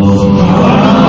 Senhor.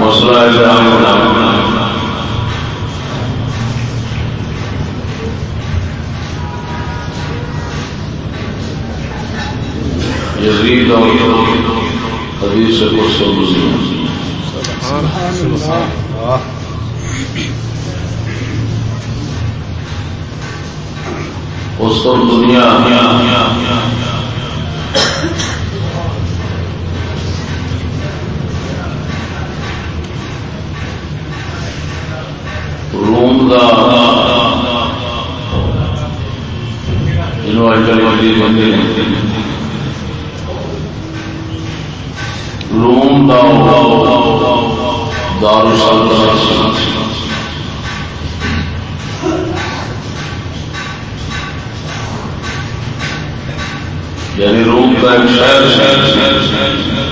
مسئلہ ایسا بنا دنیا روم دا روم دا دار السلطنت یعنی روم کا ایک شہر شہر شہر شہر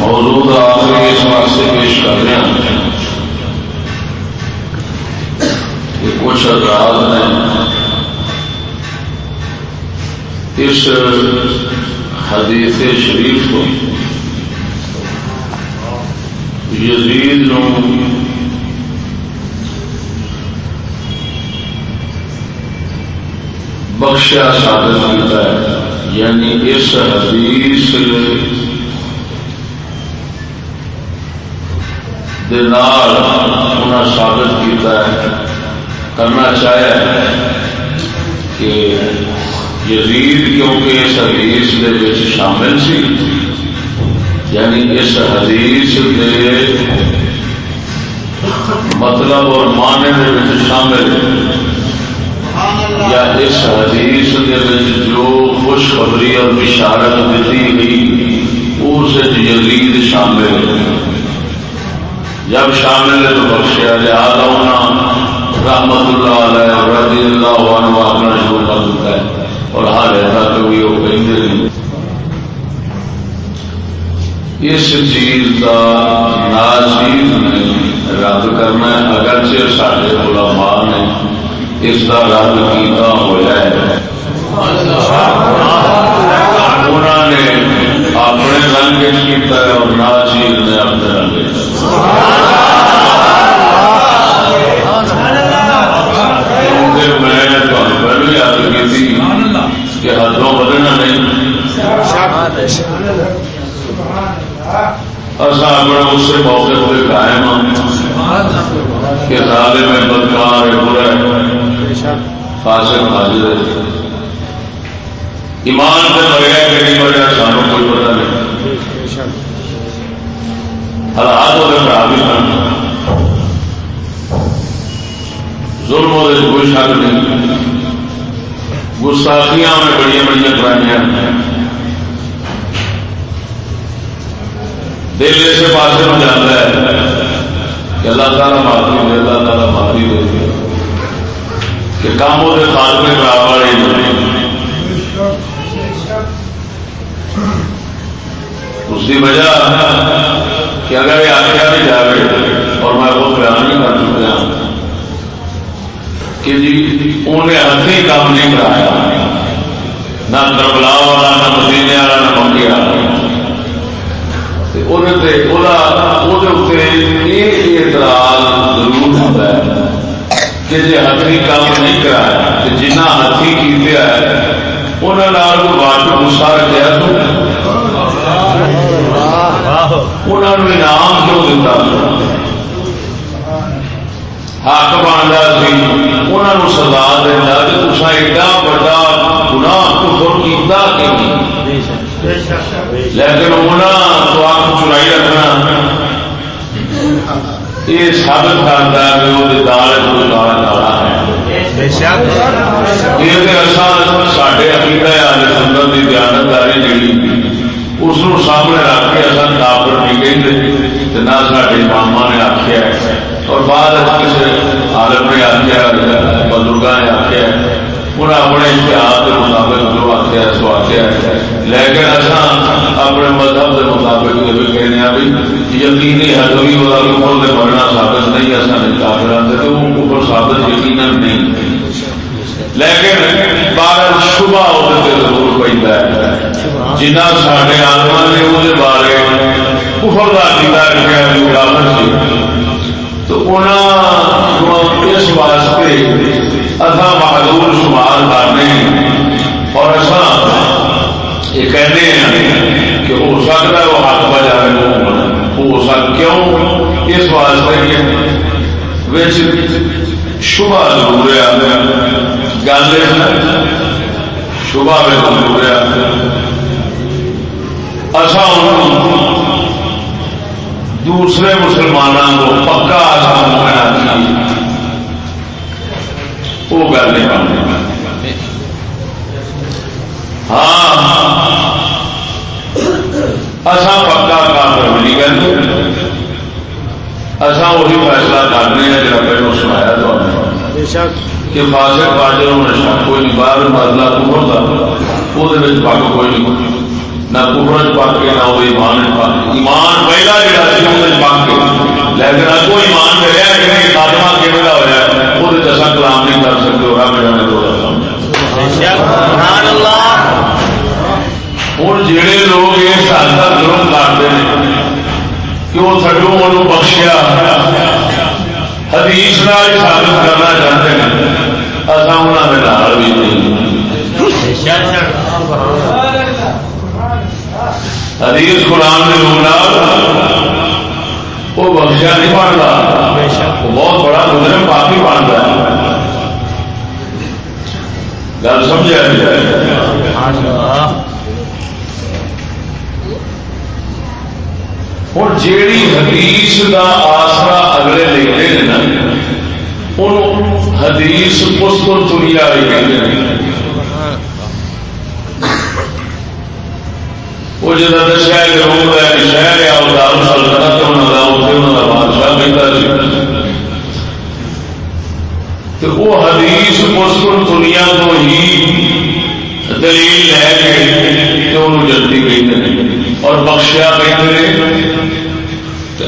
موجود آخری اس واسطے پیش کر رہے ہیں۔ کہ کچھ راز ہیں۔ اس حدیث شریف کو یزید نو بخشیا ثابت ہوتا ہے۔ یعنی اس حدیث ثابت کیتا ہے، کرنا چاہیا کہ یزید کیونکہ اس حدیث دے شامل سی یعنی اس حدیث دے مطلب اور معنی دے شامل، یا اس حدیث دے جو خوشخبری اور بشارت دیتی گئی، اس یزید شامل۔ جب شامل ہے تو بخشیا لہٰذا ہونا رحمت اللہ علیہ رضی اللہ عنہ اپنا شروع کر دیتا ہے۔ اور ہر ایسا کبھی وہ کہیں نہیں۔ اس چیز کا ناچیز نے رد کرنا ہے۔ اگرچہ سارے علماء نے اس کا رد کیا ہوا ہے۔ انہوں نے اپنے رنگ کیا اور ناچیز نے اپنے رنگ ہاں۔ اصا پکا کافر نہیں کہتے اصا وہی فیصلہ کرنے ہیں جب پہلو سنایا تو کہ فاسق پاٹر نشا کوئی نہیں۔ باہر مسئلہ کمر کا وہ پک کوئی نہیں۔ نہ کفر پک کے نہ وہ ایمان پک ایمان پہلا جڑا سی وہ پک کے۔ لیکن اگو ایمان ملیا کہ نہیں خاتمہ کھے کا ہوا وہ کلام نہیں کر سکتے اور رب جانے تو ہوں جڑے لوگ اس حد تک ظلم کرتے ہیں کہ وہ تھڈو وہ بخشیا حدیث نال ثابت کرنا چاہتے ہیں اصا انہوں کے نال بھی نہیں حدیث قرآن کے لوگ وہ بخشیا نہیں بنتا بہت بڑا مجرم پاپی بنتا ہے گل سمجھا جائے ہوں جیڑی حدیث کا آسرا اگلے لکھتے ہیں نا حدیث اس کو دنیا بھی کہتے ہیں وہ جب دسیا کہ روم کا شہر ہے وہ دار سلطنت انہوں کا اتنے انہوں کا بادشاہ بہتر تو وہ حدیث اس کو دنیا تو ہی دلیل لے کے انہوں جلدی کہتے ہیں اور بخشیا ہیں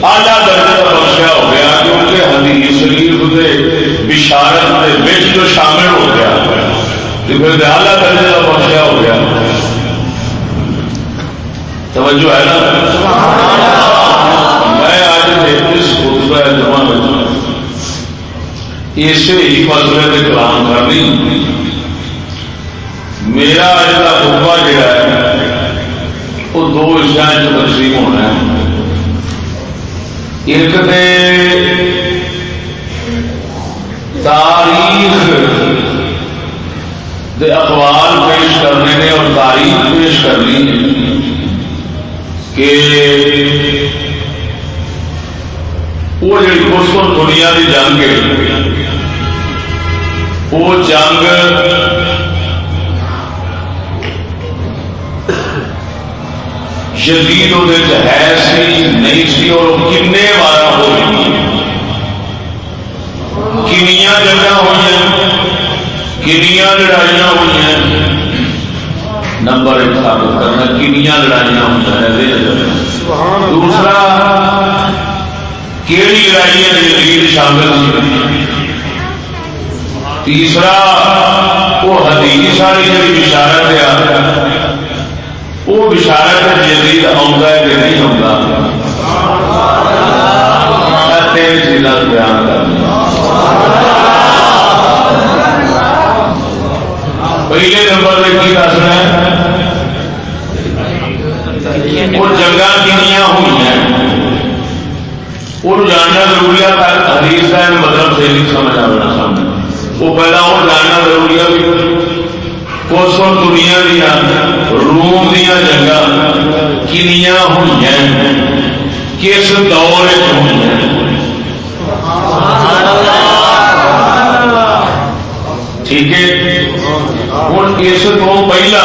آلہ درجہ کا بخشیا ہو گیا کیونکہ حدیث شریف کے بشارت کے بچ جو شامل ہو گیا۔ پھر آلہ درجے کا بخشیا ہو گیا۔ توجہ ہے نا؟ میں آج اس خطبہ جمع اسے ہی مسئلے کے کلام کرنی میرا اج کا خطبہ جڑا ہے دو حصہ تقسیم ہونا ہے۔ ایک تاریخ دے اخبار پیش کرنے نے اور تاریخ پیش کرنی کہ وہ جی مسلم دنیا کی جنگ ہے، وہ جنگ شدید وہ ہے سی نہیں سی اور کن بار ہوئی کنیا جنگ ہوئی کنیا لڑائیاں ہوئی نمبر ایک ثابت کرنا کنیا لڑائیاں ہوئی دوسرا کہڑی لڑائیاں جدید شامل تیسرا وہ حدیث والی جی بشارت ہے۔ وہ بشارت جدید آتا ہے کہ نہیں آتا تین چیزاں بیان کرنا پہلے نمبر میں کی دسنا ہے؟ وہ جنگا کنیا ہوئی ہیں۔ وہ جاننا ضروری ہے حدیث کا مطلب سے نہیں سمجھ آنا سامنے۔ وہ پہلا وہ جاننا ضروری ہے۔ کوسو دنیا دیا، روم دیا جنگا کنیا ہوئی ہیں کس دور ہوئی ٹھیک ہے، ہوں اس کو پہلا۔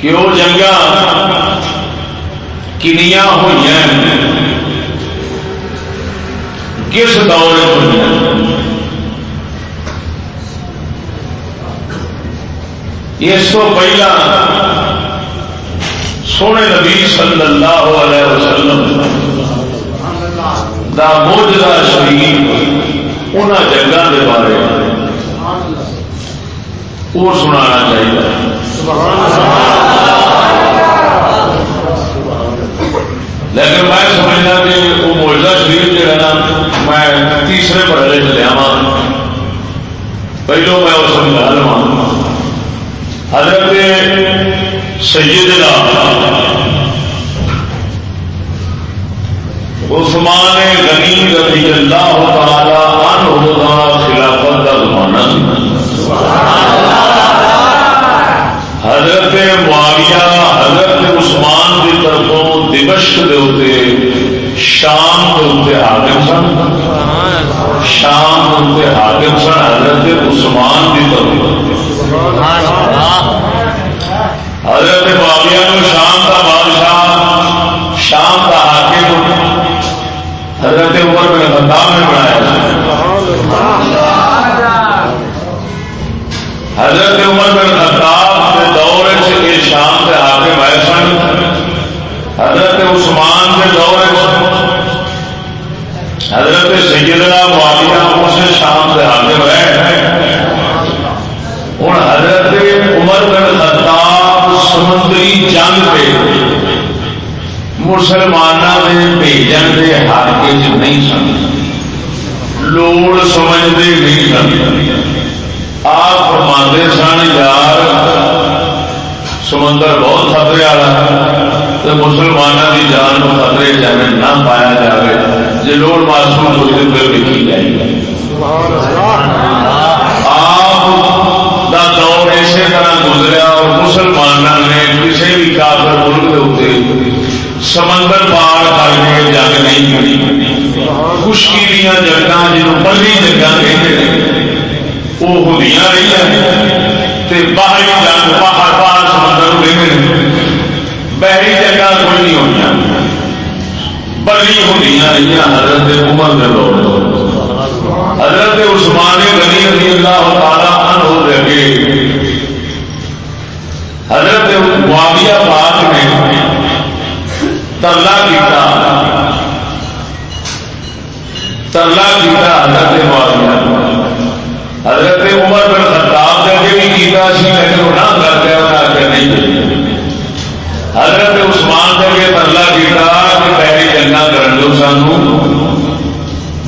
کہ وہ جنگا؟ کنیا ہوئی ہیں کس دور اس کو پہلا سونے نبی صلی اللہ علیہ وسلم دا موجودہ شریف ان جگہ کے بارے وہ سنانا چاہیے۔ لیکن میں سمجھنا کہ وہ موجودہ شریف جو ہے نا میں تیسرے مرحلے میں لیا پہلو میں اس میں گل حضرت سیدنا عثمان غنی رضی اللہ تعالی عنہ کا خلافت کا زمانہ حضرت معاویہ، حضرت عثمان کی طرفوں دمشق دے ہوتے شام کے اتنے حاکم سن شام کے اتنے حاکم سن حضرت عثمان کی طرف حضرت بابیا کو شام کا بادشاہ، شام کا حاکم۔ حضرت عمر میں خطاب نے بنایا۔ حضرت عمر میں خطاب کے دور سے شام کے حاکم آئے سن حضرت عثمان کے دور حضرت سیدنا معاویہ اس شام سے حاضر رہے ہوں حضرت عمر عمر بن خطاب سمندری جنگ پہ مسلمانوں کے بھیجن کے حق نہیں سن۔ لوڑ سمجھتے نہیں سن۔ آپ فرماتے سن، یار، سمندر بہت خطرے والا ہے، تو مسلمانوں کی جان کو خطرے جائے نہ پایا جائے جی لوڑ محسوس ہوئی تو پھر لکھی جائے گی۔ آپ کا دور اسی طرح گزرا اور مسلمانوں نے کسی بھی کافر ملک کے سمندر پار کر کے جنگ نہیں کری۔ خشکی دیا جنگا جنوب پلی جنگا کہتے ہیں، وہ ہوئی رہی ہے باہری جنگ باہر پار سمندر رہے بحری جنگا کوئی نہیں ہوئی بلی ہوئی رہی حضرت عمر کے دور حضرت عثمان غنی رضی اللہ تعالیٰ عنہ لگے حضرت معاویہ پاک نے ترلا کیتا۔ ترلا کیتا حضرت معاویہ۔ حضرت عمر بن خطاب نے بھی کیتا سی لیکن وہ نہ کر کے سانو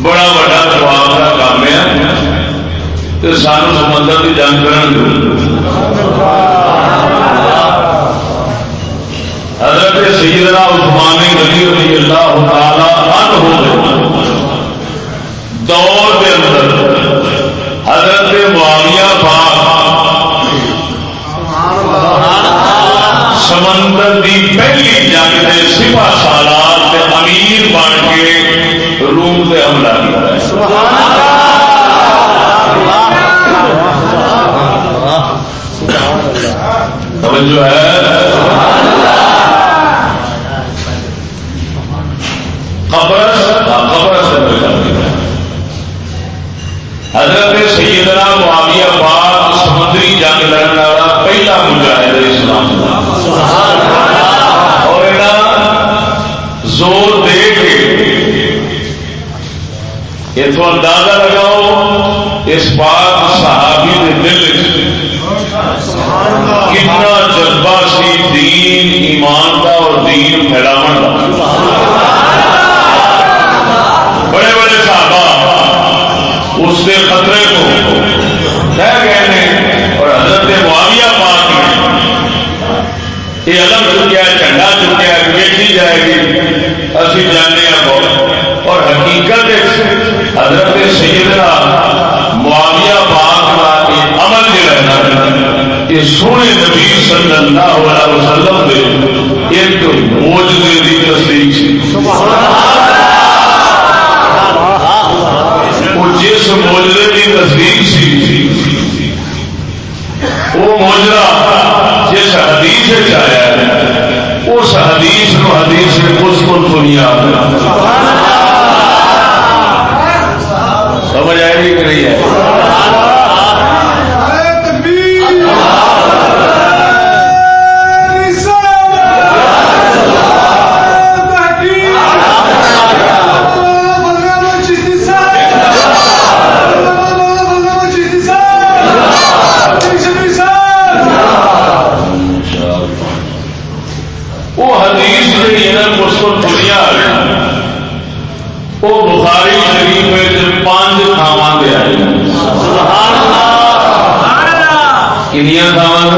بڑا بڑا جواب کا کام ہے تو سانو سمندر کی جنگ کرن دو حضرت سیدنا عثمان غنی رضی اللہ تعالی عنہ دور کے اندر حضرت معاویہ پاک سمندر دی پہلی جنگ سالات کے امیر بن کے روم سے حملہ کیا توجہ ہے حضرت سیدنا معاویہ پاک سمندری جنگ لڑنے والا پہلا مجاہد اسلام اور زور دے کے اتو اندازہ لگاؤ، اس پاک صحابی کے دل کتنا جذبہ سی دین ایمان کا اور دین پھیلاو کا۔ بڑے بڑے صحابہ اس کے خطرے کو کہہ گئے ہیں اور حضرت معاویہ پاک نے یہ الگ چکیا جھنڈا چکیا بیٹھی جائے گی؟ اسی جانے اور حقیقت حضرت سیدنا معاویہ پاک کا یہ عمل جو ہے یہ سونے نبی صلی اللہ علیہ وسلم کے ایک موجودے کی تصدیق سی جس موجرے کی تصدیق سی وہ موجرا جس حدیث آیا ہے، اس حدیث کو حدیث میں کچھ کو سنیا سمجھ آئے گی کہ نہیں ہے۔ وہ حدیث جی ہے اس کو دنیا وہ بخاری شریف میں پانچ تھاواں دے آئی کنیا تھاواں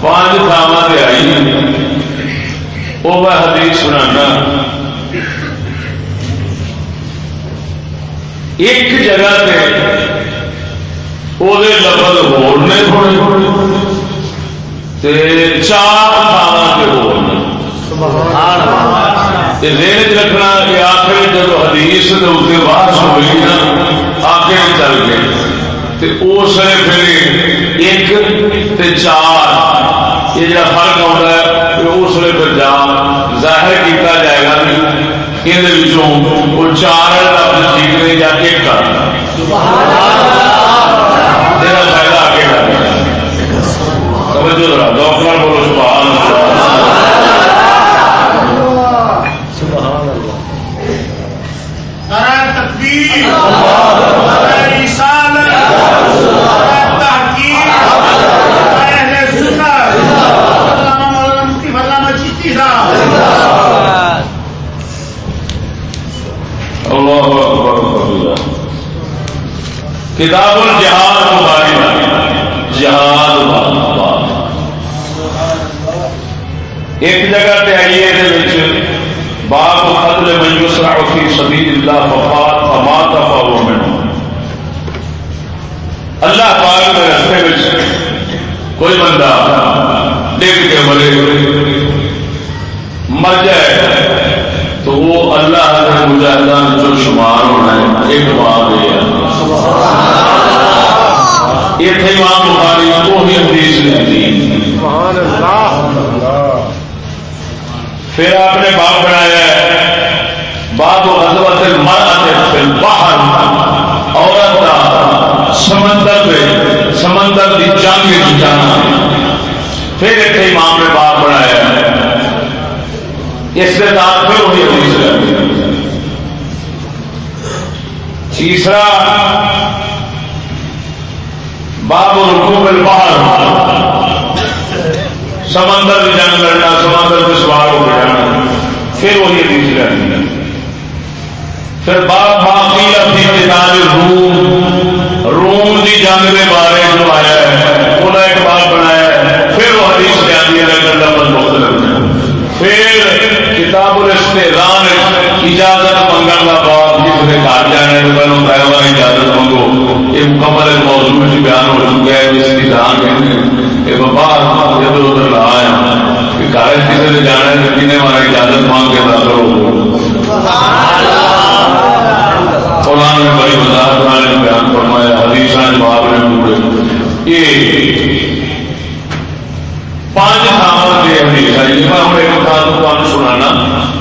پانچ تھاواں دے آئی وہ میں حدیث سنانا۔ ایک جگہ تے وہ لفظ ہونے تھوڑے چار تھاواں کے ہو ذہن رکھنا کہ آخر جب حدیث کے اتنے باہر ہوئی نا آخر چل گئے۔ اس پھر ایک تے چار یہ جا فرق آتا ہے کہ اس لیے پھر جا ظاہر کیتا جائے گا یہ وہ چار لفظ ٹھیک نہیں یا ایک کرنا فائدہ آگے کرنا توجہ ذرا، ڈاکٹر بولو سبحان کتاب الجہاد مبارک۔ جہاد ایک جگہ تے آئیے باپ قتل من یسرع فی سبیل اللہ ففات فمات فهو منه اللہ پاک کے رستے میں کوئی بندہ ڈگ کے مرے، مر جائے تو وہ اللہ کے مجاہدان جو شمار ہونا ہے، ایک بات یہ ہے۔ تھے امام بخاری کو ہی حدیث لکھتی پھر آپ نے باپ بنایا ہے باب حضرت باہر عورت کا سمندر میں سمندر کی جنگ جانا پھر ایک امام نے باپ بنایا ہے۔ اس کے ساتھ پھر وہی حدیث تیسرا، باب رکوب البحر سمندر میں جنگ لڑنا، سمندر میں سوار ہو کے جانا۔ پھر وہی حدیث رہتی ہے۔ پھر باب باقی اپنی کتاب روم۔ روم کی جنگ کے بارے جو آیا ہے انہیں ایک باب بنایا ہے، پھر وہ حدیث بیان ہے، لیکن لفظ مختلف پھر کتاب الاستعلان اجازت منگن کا بعد جس نے گھر جانے تو پہلے پہلے اجازت منگو یہ مکمل موضوع میں بیان ہو چکا ہے، جس کی دان کہتے باہر ادھر ادھر رہا ہے کہ گھر کسی نے جانا ہے تو کنے ہمارا اجازت مانگ کے داخل ہو قرآن میں بڑی وضاحت والے بیان فرمایا، حدیث جواب نے پورے۔ یہ پانچ تھاواں سے حدیث ہے جس میں ہم تمہیں تھان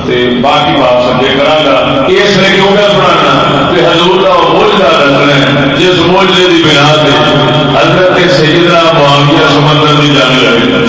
کو باقی بات سمجھے کرا گا۔ اس نے کیوں کیا سنانا کہ حضور کا موجودہ رکھنا ہے جس موجودے کی بنا سے حضرت سیدنا معاویہ سمندر کی جان لگے۔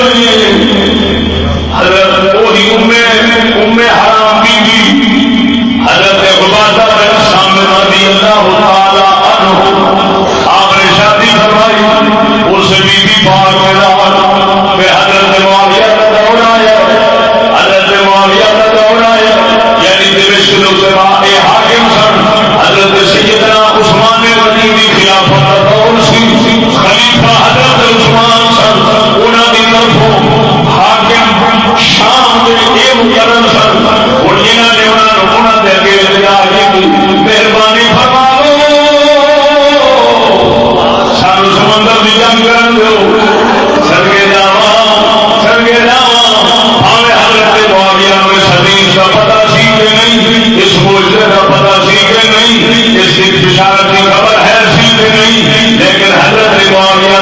بشارت کی خبر ہے نہیں لیکن حضرت معاویہ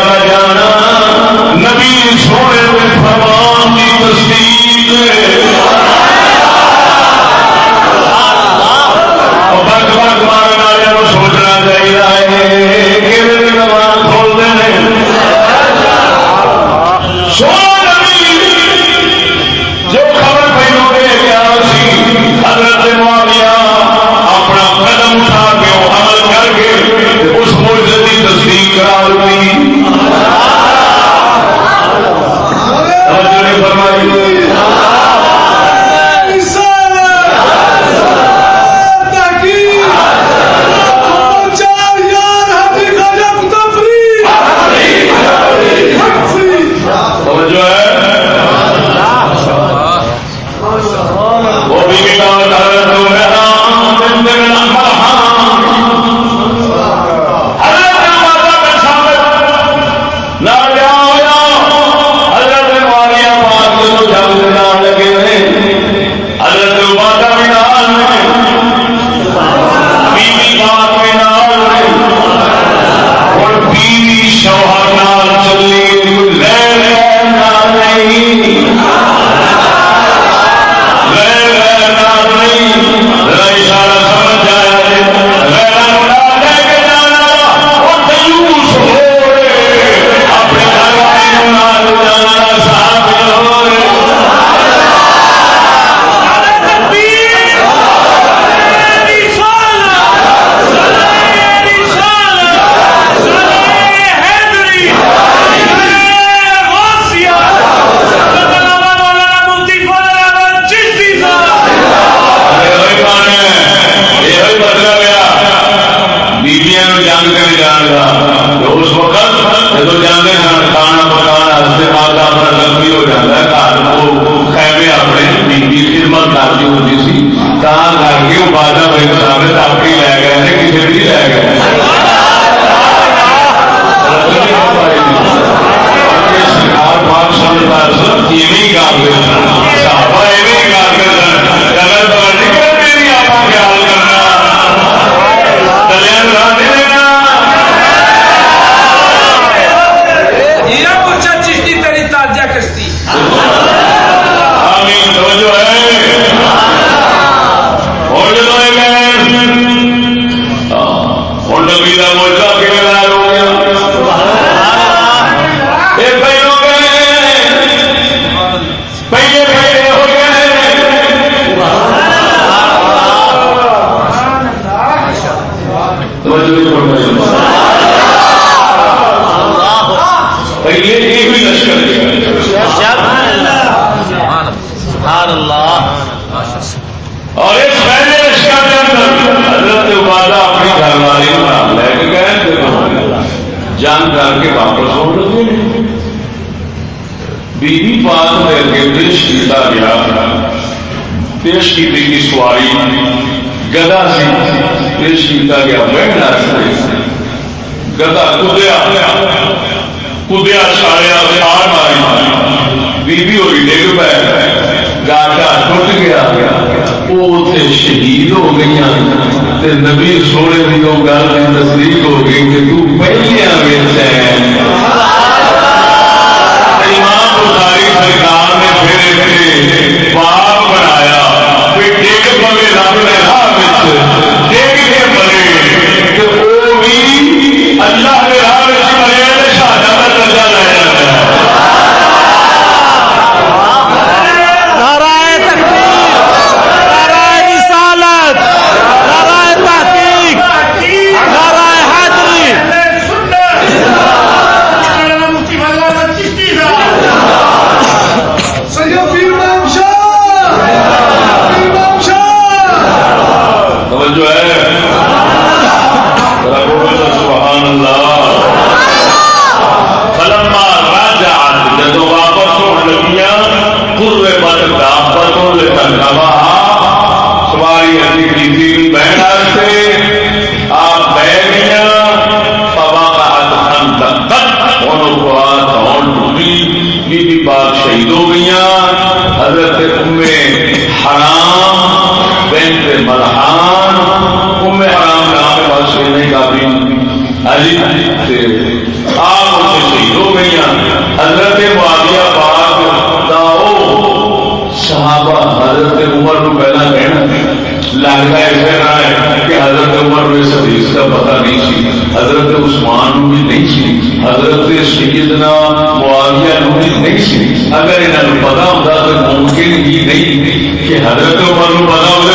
کا پتہ نہیں سی۔ حضرت عثمان بھی نہیں سی۔ حضرت سیدنا معاویہ بھی نہیں سی۔ اگر انہوں نے پتا ہوتا تو ممکن ہی نہیں کہ حضرت عمر کو پتا ہوتا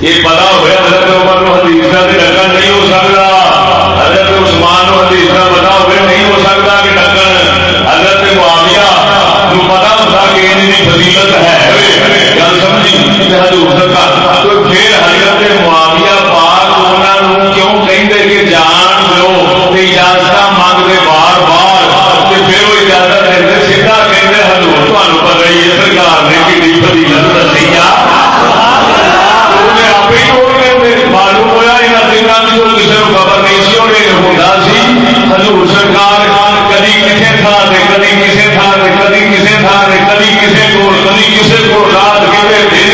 یہ پتا ہوا حضرت عمر کو حدیث کا ڈکن نہیں ہو سکتا حضرت عثمان کو حدیث کا پتا ہوا نہیں ہو سکتا کہ ڈکن۔ حضرت معاویہ کو پتا ہوتا کہ ان کی فضیلت ہے۔ سے ہوا کسی کو سرکار کسی تھا تے کسی تھا تے کسی کو رات کتے دن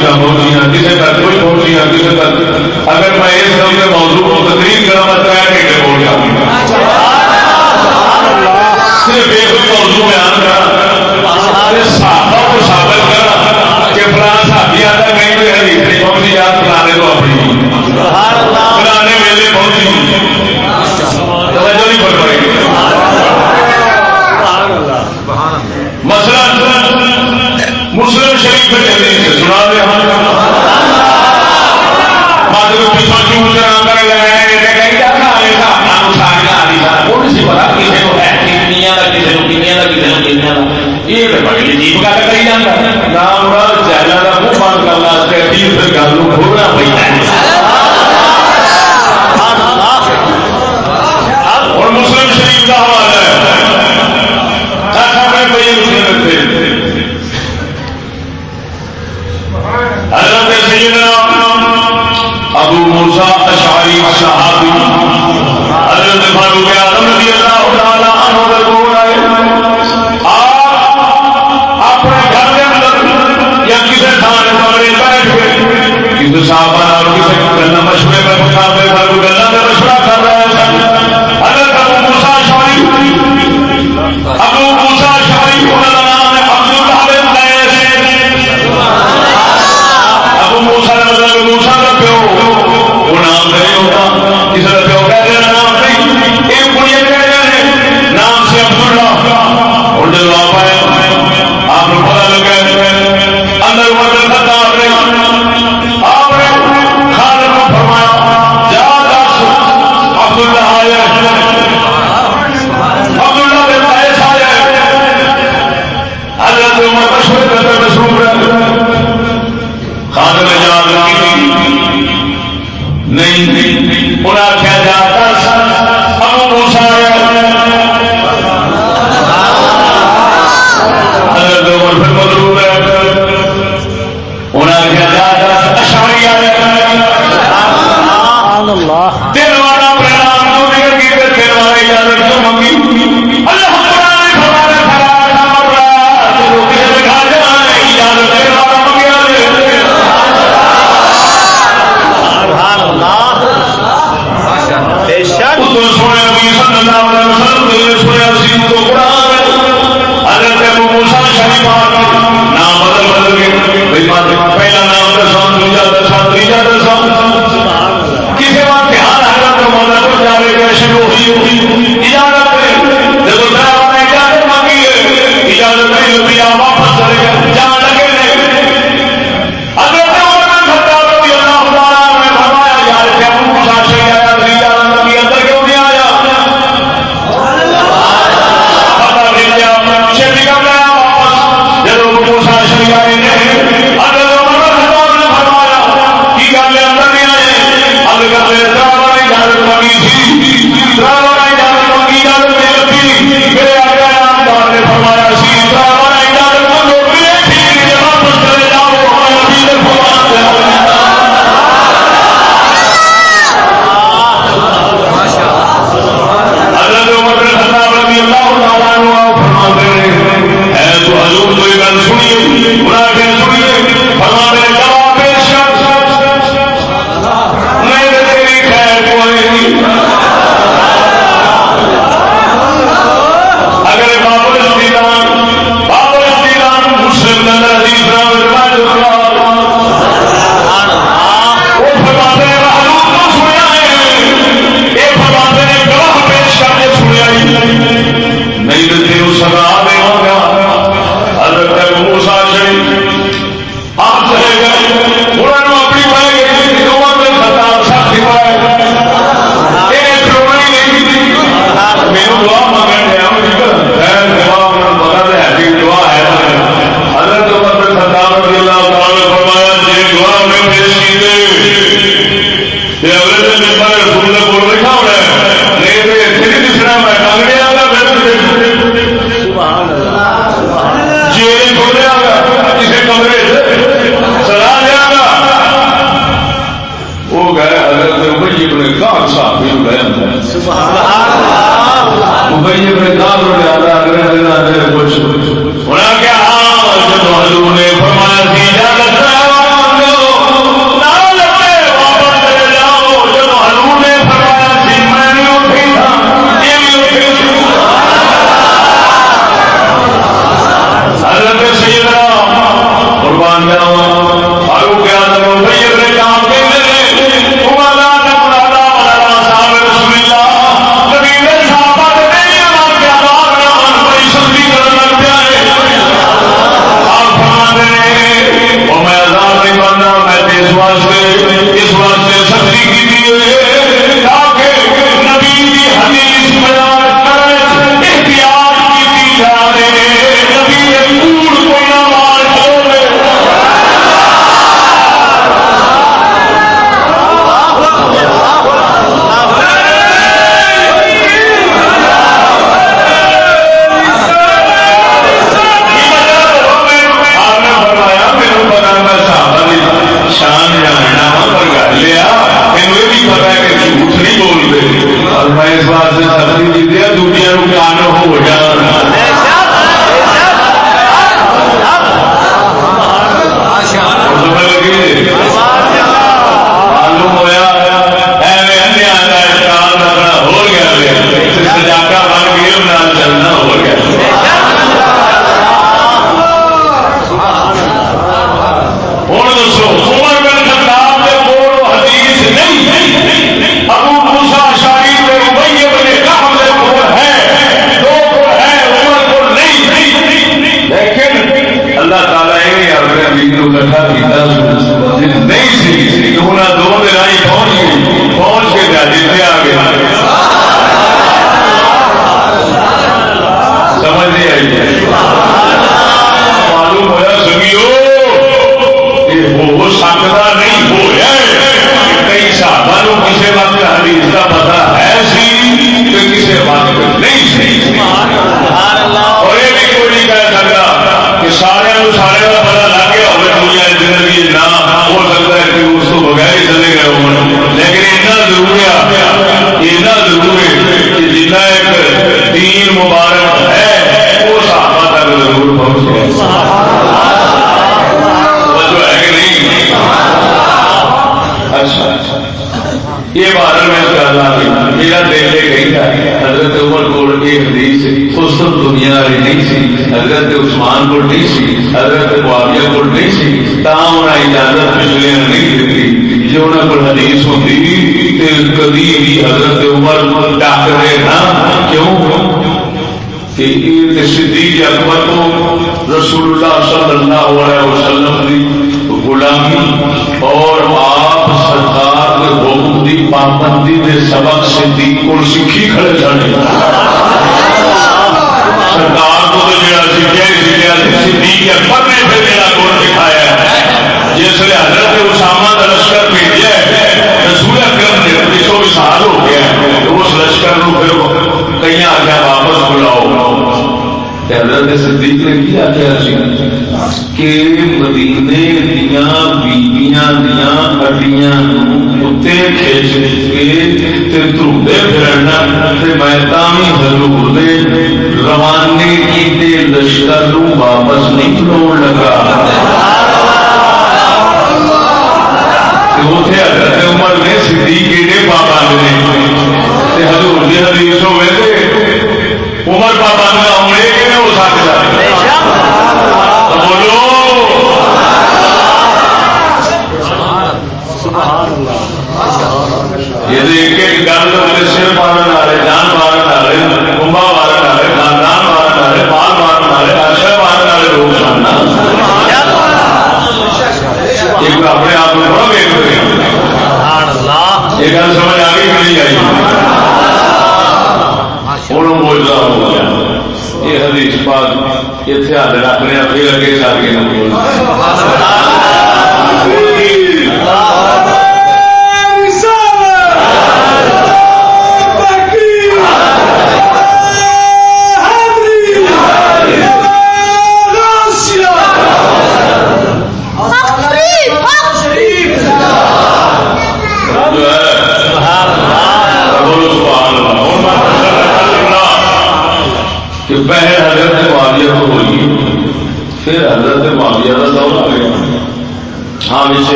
چیزیں بول کسی کا کچھ بول کسی کا اگر میں اس سب کے موضوع کو تقریر کرا، میں تر گھنٹے بول جاؤں گا۔ صرف ایک موضوع بیان کرا یاد پرانے کو اپنی۔ پرانے ویلے پہنچی۔ مسئلہ مسلم شریف میں چلے سنا رہے ہیں یہ بڑی عجیب گل کری جانا۔ نام جہلا کا منہ بند کرنا گل ہو رہا پہ فاروق اعظم رضی اللہ گلا میں کسی بار بہار حضرت مولانا کو جانے گا شروع ہوئی ہوئی۔ Hallelujah.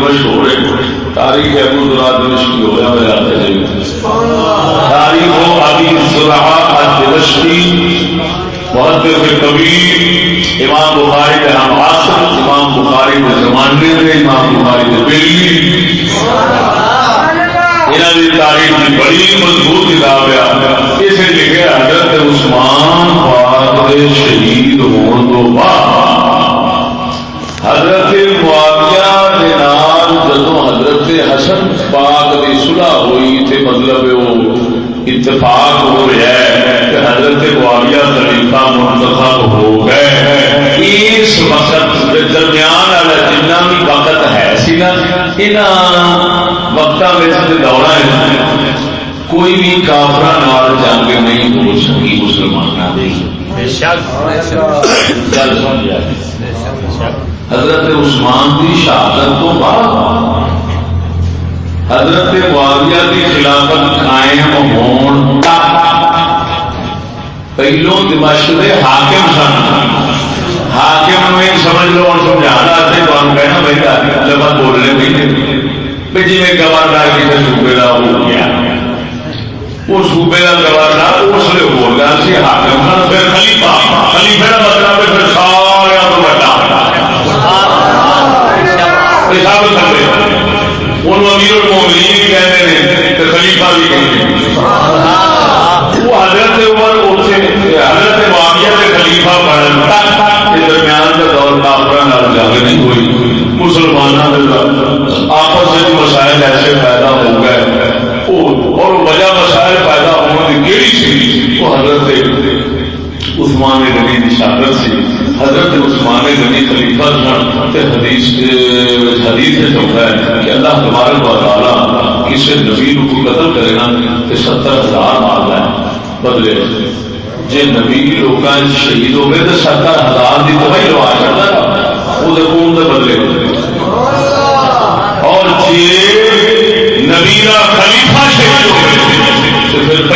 تاریخ دمشق ہو رہے تاریخ ابو دراد دمشقی ہو رہا میرا تاریخ ہو ابھی دراد دمشقی بہت کبیر، امام بخاری کے ہم آسر امام بخاری کے زمانے میں، امام بخاری کے بیلی یہاں کی تاریخ کی بڑی مضبوط کتاب ہے۔ اسے لکھے حضرت عثمان پاک شہید ہونے تو بعد۔ حضرت حضرت حسن پاک کی صلح ہوئی تھے مطلب وہ اتفاق ہو رہا ہے کہ حضرت معاویہ خلیفہ منتخب ہو گئے اس وقت درمیان والا جنہ بھی وقت ہے سی نا ان وقت دورہ کوئی بھی کافر جنگ نہیں ہو سکی مسلمانوں حضرت عثمان کی شہادت تو بعد حضرت معاویہ کی خلافت قائم ہون پہلو دمشق کے حاکم سن۔ حاکم میں سمجھ لو اور سمجھانا سے کون کہنا بھائی لفظ بولنے بھی جی میں گورنر کسی صوبے کا ہو گیا۔ وہ صوبے کا گورنر اس لیے بول رہا سی حاکم سن پھر خلیفہ۔ خلیفہ کا مطلب پھر سارا تو بڑا۔ سب سمجھے امیر المومنین کہتے ہیں، تو خلیفہ بھی کہتے ہیں۔ وہ حضرت عمر حضرت معاویہ کے خلیفہ درمیان دور نہیں ہوئی۔ مسلمانوں آپس میں مسائل ایسے پیدا ہو گئے اور وجہ مسائل پیدا ہونے کی کہڑی سی وہ حضرت عثمان غنی کی شہادت سی۔ حضرت عثمان غنی خلیفہ سن حدیث حدیث سے چوتھا ہے کہ اللہ تبارک و تعالی کسی نبی کو قتل کرے گا تو ستر ہزار مار ہے بدلے جی نبی لوگ شہید ہو گئے تو ستر ہزار کی دوائی لوا چڑھتا وہ خون کے بدلے۔ اور جی نبی کا خلیفہ شہید ہو گئے تو پھر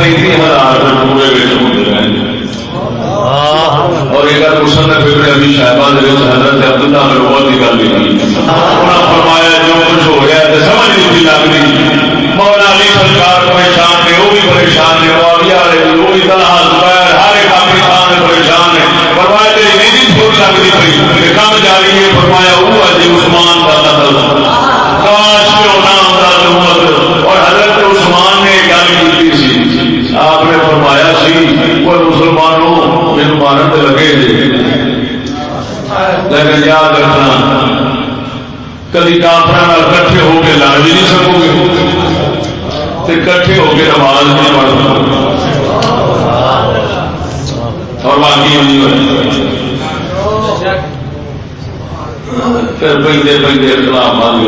پینتی ہزار وہ پینتی ہزار پورے اور ایک بار مسلم فکر ابھی صاحبہ حضرت عبداللہ میں بہت ہی گل کی فرمایا، جو کچھ ہو گیا تو سمجھ نہیں لگ رہی مولا علی سرکار پریشان نے وہ بھی پریشان نے معاویہ والے وہ بھی طلحہ زبیر، ہر ایک پاکستان میں پریشان ہے۔ فرمایا، تیری نہیں چھوٹ لگ رہی پئی کم جا رہی ہے۔ فرمایا، وہ اج عثمان کا قتل کاش کیوں نہ ہوتا تو اور حضرت عثمان نے گل کی سی آپ نے فرمایا سی مسلمانوں میرے مارن سے لگے۔ لیکن یاد رکھنا کدی کافر کٹھے ہو کے لڑ بھی نہیں سکو گے کٹھے ہو کے نماز نہیں پڑھ سکو اور باقی پھر پہلے پہلے اختلاف بند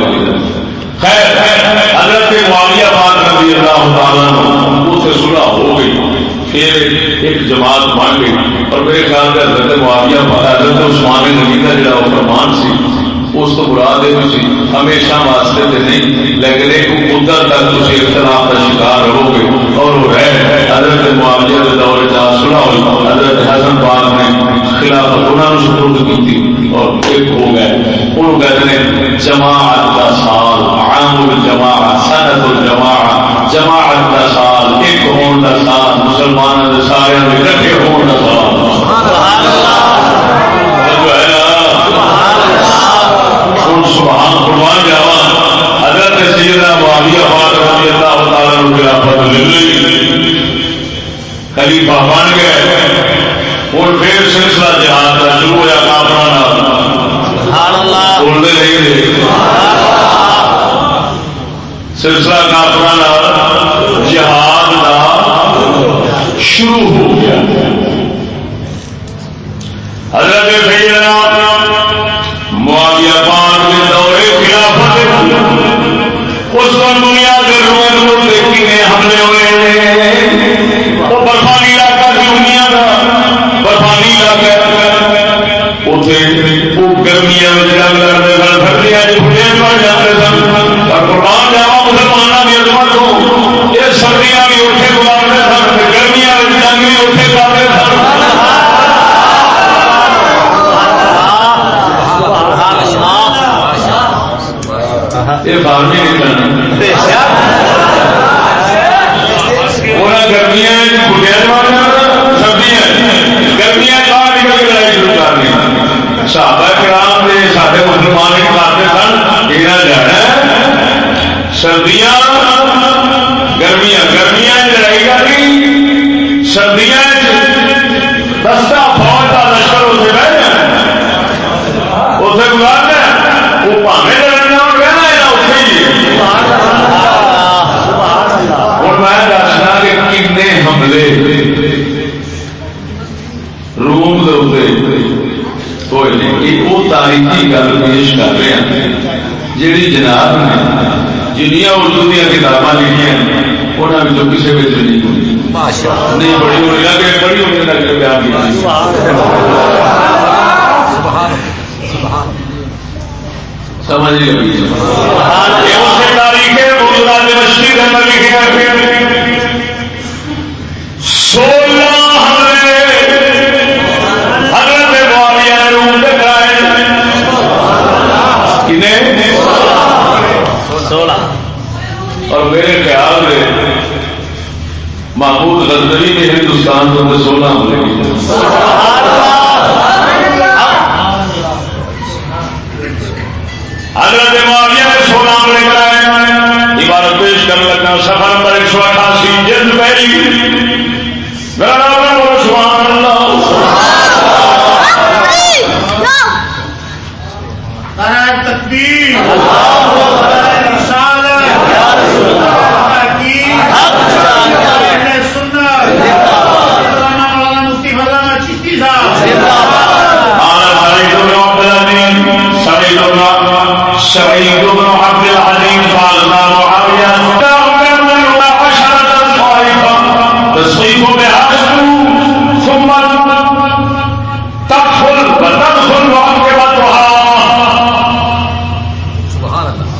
خیر، حضرت معاویہ بات رضی اللہ تعالیٰ اسے سلح ہو گئی۔ پھر ایک جماعت بن گئی اور میرے خیال کا حضرت معاویہ حضرت عثمان نبی کا جڑا فرمان سی، اس کو برا دے تھی ہمیشہ واسطے تے نہیں، لیکن ایک مدت تک تھی اختلاف کا شکار رہو گے۔ اور وہ ہے حضرت معاویہ کے دور چار سنا ہوئی، حضرت حسن پاک نے خلافت انہوں نے سپرد کی اور ایک ہو گئے۔ ان کہتے ہیں جماعت کا سال، عام الجماعت، سنت الجماعت، جماعت کا سال، ایک ہون کا سال مسلمانوں کے سارے اکٹھے ہون کا سال۔ سبحان اللہ۔ سبحان قربان جاوا حضرت سیدنا معاویہ پاک رضی اللہ عنہ خلیفہ بن گئے۔ اور پھر سلسلہ جہاد کا شروع ہوا اللہ بولتے نہیں سلسلہ کافروں جہاد کا شروع ہو گیا۔ حضرت سیدنا معاویہ پاک کے دورے خلافت اس وقت دنیا کے روز روز دیکھنے حملے ہوئے۔ علاقہ وہ گرمیاں جنگ کرتے سن سردیاں چھٹے پڑ جاتے سن اور قربان جاوا مسلمانوں کی عظمت ہو یہ سردیاں بھی اٹھے گزارتے سن گرمیاں جنگ بھی اٹھے کرتے سن یہ فارمی نہیں کرنا گرمیاں سردیاں گرمیاں بعد لڑائی شروع کرنی صحابہ کرام نے سارے مسلمان کرتے سن یہ جانا سردیاں، گرمیاں گرمیاں لڑائی کرنی سردیاں دستا فوج کا لشکر اتنے بہ جانا اتنے گزارنا وہ پاوے لڑنا رہنا ہوں میں دسنا کہ کن حملے روم دے ہوئے وہ تاریخی گل پیش کر رہے ہیں جیڑی جناب نے جنیا اردو دیا کتاباں لکھیاں انہوں نے کسی بچ نہیں نہیں بڑی ہونے لگے بڑی لگے بیان سمجھ لگی تاریخ مشکل میں لکھے سولہ حضرت معاویہ نے روم دکھائے سولہ۔ اور میرے خیال میں محمود غزنوی نے ہندوستان کو سولہ حملے حضرت معاویہ نے سولہ حملے کرائے۔ عبارت پیش کرنے لگا سفر نمبر ایک سو اٹھاسی جلد پہلی۔ سعيد بن عبد العليم قال، ما معاوية دعوا من عشرة طائفة تصيب بعشر، ثم تدخل وتدخل وعقبتها سبحان الله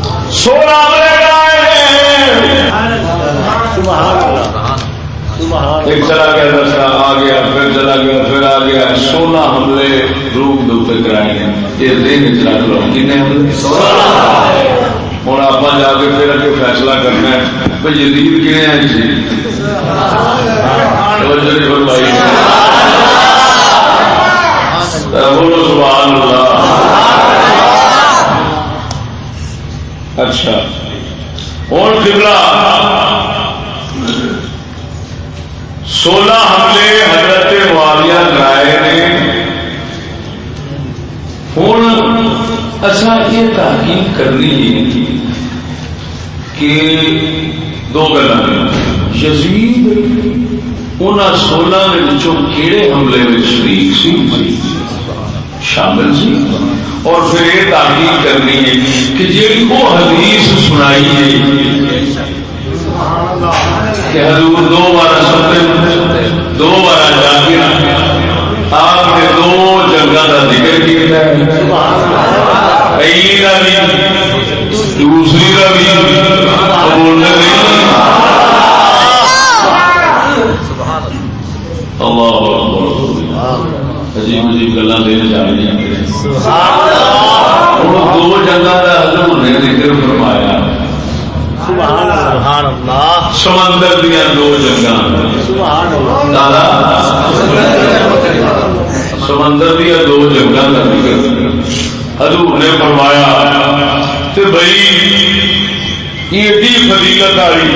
ایک چلا گیا دستا آ گیا، پھر چلا گیا، پھر آ گیا، سولہ حملے روپ دے کرائے گئے۔ یہ دن چ رکھ ہوں آپ جا کے پھر اگے فیصلہ کرنا ہے۔ بھائی جدید کنے ہیں جی؟ بولو سبحان اللہ۔ اچھا۔ ہوں قبلہ۔ سولہ حملے حضرت معاویہ کرائے اصا یہ تحقیق کرنی ہے کہ دو گلا یزید ان سولہ کہڑے حملے میں شریک سی؟ شامل سی۔ اور پھر یہ تحقیق کرنی ہے کہ جی وہ حدیث سنائی ہے کہ حضور دو بار سنتے دو بار جاگے آپ نے دو جنگا کا ذکر کیا۔ پہلی بھی دوسری کا بھی بولنے نہیں عجیب عجیب گلا دین جا رہی دو جنگا کا حضور نے ذکر فرمایا سمندر دیا دو جنگ سمندر دیا دو جنگ کا ذکر حضور نے فرمایا کہ بھائی ایڈی فضیلت والی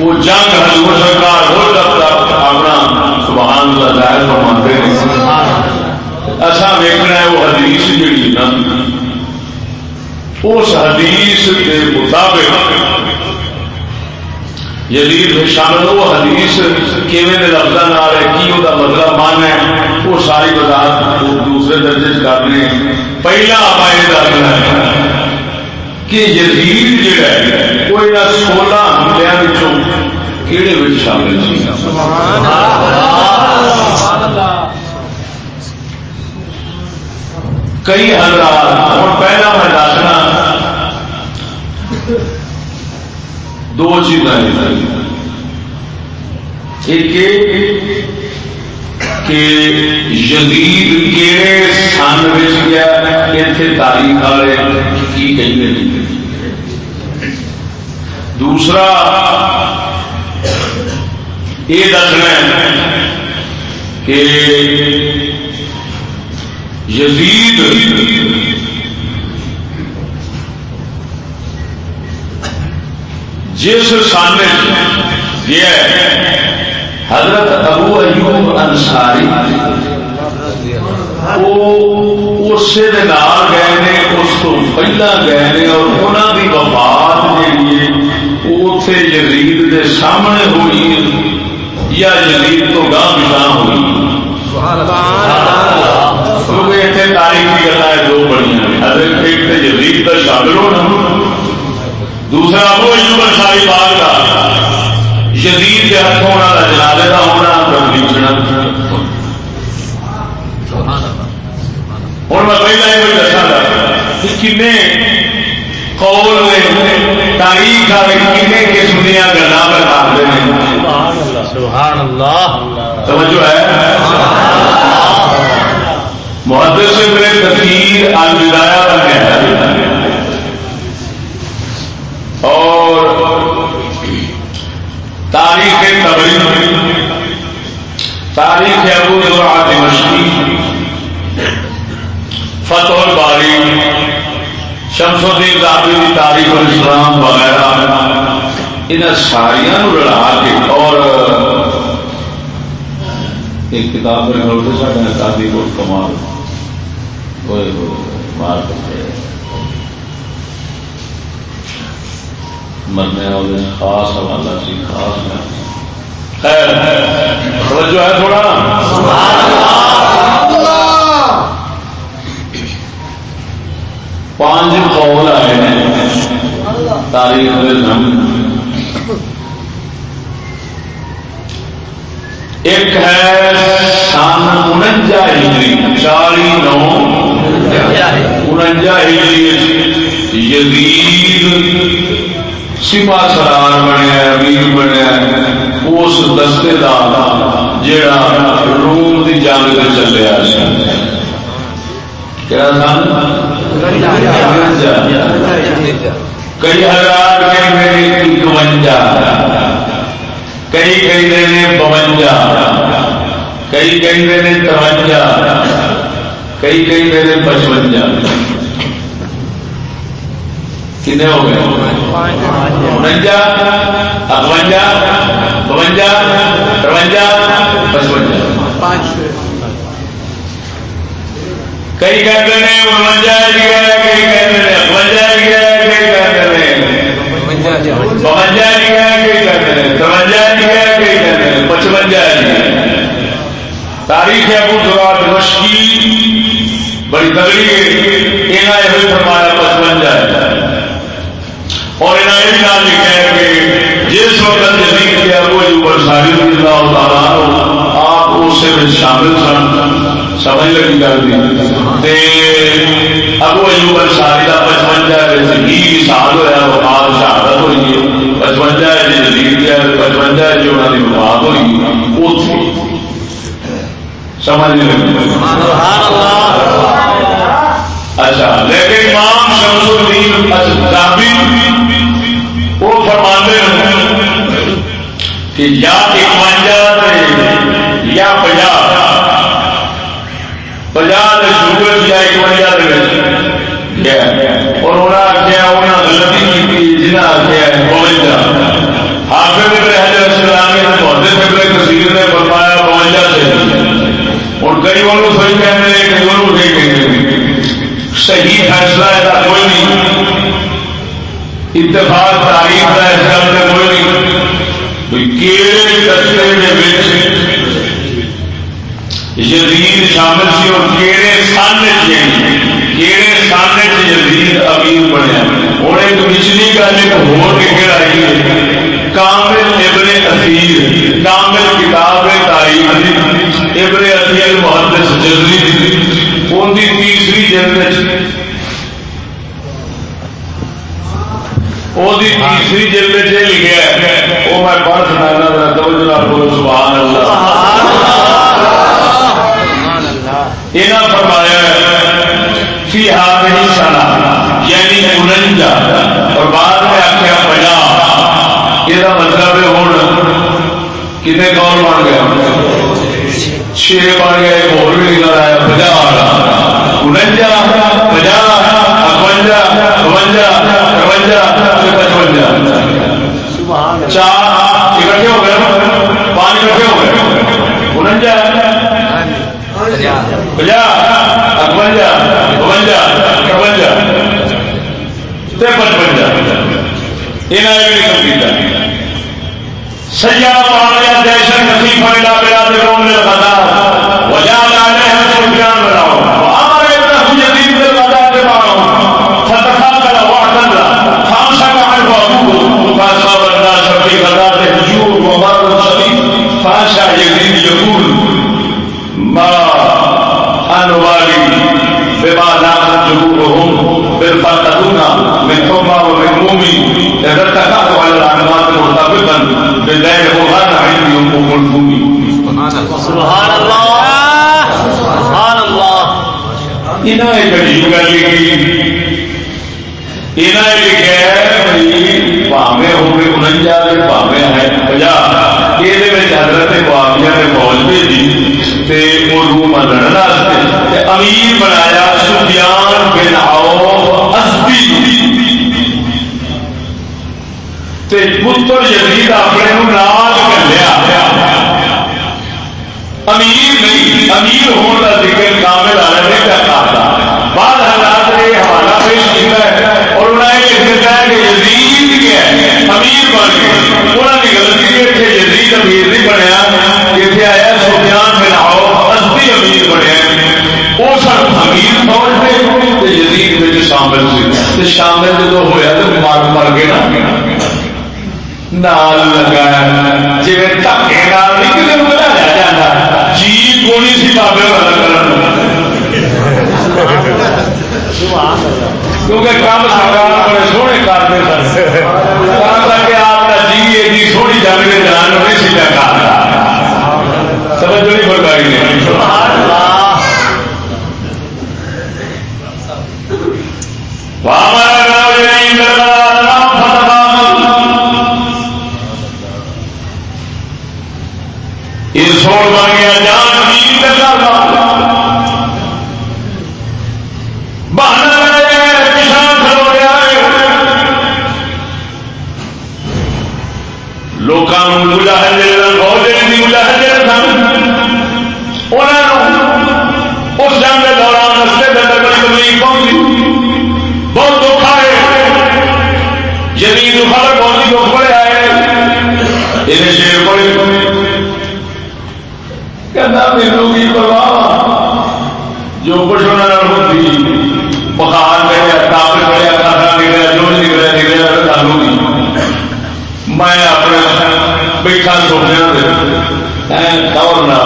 وہ جنگ حضور سرکار ہو جاتا اپنا سبحان اللہ ظاہر فرماتے ہیں۔ اچھا ایسا ویکنا ہے وہ حدیث جیڑی نا۔ اس حدیث کے مطابق یزید شامل وہ حدیث کیویں لفظ ہے، کی وہ مطلب من ہے، وہ ساری وضاحت دوسرے درجے کرنے پہلا آپ یہ دسنا ہے کہ یزید جڑا ہے، وہ یہاں سولہ حملوں کہڑے شامل کئی حضرات اور پہلا میں دسنا دو چیزاں ایک کہ یزید کہڑے سن گیا اتنے تاریخ والے کی کہیں دوسرا، یہ دسنا کہ یزید جس سن یہ ہے، حضرت ابو ایوب انصاری، وہ اسے گئے نے، اس کو پہلا گئے نے، اور انہوں کی وفات جی وہ اتنے یزید کے سامنے ہوئی، یا یزید تو گاہ گاہ ہوئی۔ کیونکہ اتنے تاریخ کی گلا ہے دو بڑی حضرت ایک تو یزید کا شامل ہونا۔ دوسرا ابو ایوب انصاری بات کا یزید کے ہاتھوں کا جنازے کا ہونا بیچنا ہوں میں پہلے یہ دسا گا کہ کن قول تاریخ والے کن قسم دیا گلا بتاتے ہیں توجہ ہے۔ محدث سے میرے تقیر الوداع کا اور تاریخ تبری تاریخ ابو زرع دمشقی، فتح الباری، شمس الدین دابی کی تاریخ الاسلام وغیرہ، ان ساریا رلا کے اور ایک کتاب میں ہوتے سارے تاریخ اور کمال مار کرتے مرنے والے خاص حوالہ سی، خاص میں۔ خیر توجہ ہے تھوڑا؟ پانچ قول آئے ہیں۔ تاریخ ایک ہے سن انجا ہجری، چالی نو۔ انجا ہجری، یزید سپا سرار بنیا امیر بنیا اس دستے کا جا جڑا روم کی جنگ سے چلیا کئی ہزار اکوجا کئی کہ بونجا کئی کہ ترونجا کئی کہ پچوجا کتنے ہو گئے انجا اکوجا بونجا ترونجا پچوجا کئی کہتے ہیں انجا گیا کئی کہتے ہیں اکوجا گیا کئی کہتے ہیں بونجا گیا کئی کہتے ہیں ترونجا گیا کئی کہتے ہیں پچوجا گیا تاریخ ابو زرات مشکی بڑی تگڑی ہے یہ فرمایا پچوجا ہے اور انہیں یہ لکھا ہے کہ جس وقت جدید کے ابو ایوب انصاری اللہ تعالیٰ آپ اس میں شامل سن سمجھ لگی گل تے ابو ایوب انصاری کا پچوجا ہی سال ہوا وفات شہادت ہوئی ہے۔ پچوجا جدید کے پچوجا جو انہوں کی وفات ہوئی اتنے سمجھ لگی۔ اچھا لیکن امام شمس الدین کہ یا اکوجا یا پجا پجا سورج یا اکوجا اور انہیں آخیا انہیں غلطی کی جنہیں آخیا حافظ اسلامی نے کثیر نے فرمایا سے اور کئی والوں صحیح کہتے ہیں کئی والوں صحیح کہتے ہیں صحیح فیصلہ ایسا کوئی نہیں۔ اتفاق تاریخ کا اس گل میں کوئی نہیں۔ کیڑے دستے یزید شامل سی اور کیڑے سامنے کیڑے سامنے یزید امیر بنیا۔ اور ایک پچھلی گل ایک ہو نکل آئی ہے۔ کامل ابن اثیر کامل کتاب تاریخ۔ ابن اثیر محدث جزری ان کی تیسری جلد تیسری جلد وہ میں پڑھ سبحان اللہ فرمایا فی ہاتھ نہیں سنا یعنی انجا اور بعد میں آخیا پجا یہ مطلب ہے ہوں کتنے کون بن گیا چھ بن گیا ایک اور بھی نکل آیا پجا انجا پجا اکوجا بونجا ترونجا پچوجا چار اکٹھے ہو گئے پانچ اکٹھے ہو گئے۔ انجا پجا اکوجا بونجا ترونجا پچپنجا۔ یہاں کیا سیا پایا جیسن نصیفہ ملا ملا دے نے بتا وجہ لانے ہیں سفیان بناؤ ہمارے ابن یزید نے بتا دے پاؤ فتحا کلا وعدن خامسا کا حرف ابو فاسا بندہ شبی بتا دے حجور ومر شبی فاسا یزید یقول ما انوالی بما نامت بالفتحون من حمى ومن مومي اذا ارتكبوا على العنوات مرتبطا بالله وغانا عندي ام كلثوم سبحان اللہ. سبحان اللہ. انہوں نے عجیب گل لکھی انہوں نے لکھا ہے بھائی پاوے ہو گئے انجا پاوے ہے پجا یہ حضرت معاویہ نے فوج بھیجی وہ روم لڑنے امیر بنایا سفیان بن آؤ پتر یزید اپنے نال کلیا امیر نہیں، امیر ہونے کا ذکر کامل عالم نے کیا کرتا بعد حالات نے حوالہ پیش کیا ہے اور انہوں نے لکھ دیتا ہے کہ یزید کیا ہے؟ امیر بن گئے انہوں نے غلطی کی اتنے یزید امیر نہیں بنیا۔ اتنے آیا سفیان بن آؤ ازدی امیر بنیا وہ سب امیر فوج تھے؟ یزید میں شامل سے شامل جب ہوا تو مر مر گئے نا نال لگا جی دھکے نہیں کسی کو بتایا جاتا۔ جی گولی سی بابے والا کیونکہ کام سرکار بڑے سونے کرتے سن۔ کر کے آپ کا جی ایڈی جی سونی جان کے جان نہیں سی کرتا سمجھ نہیں فرمائی نے بیٹھا سوچا دوڑنا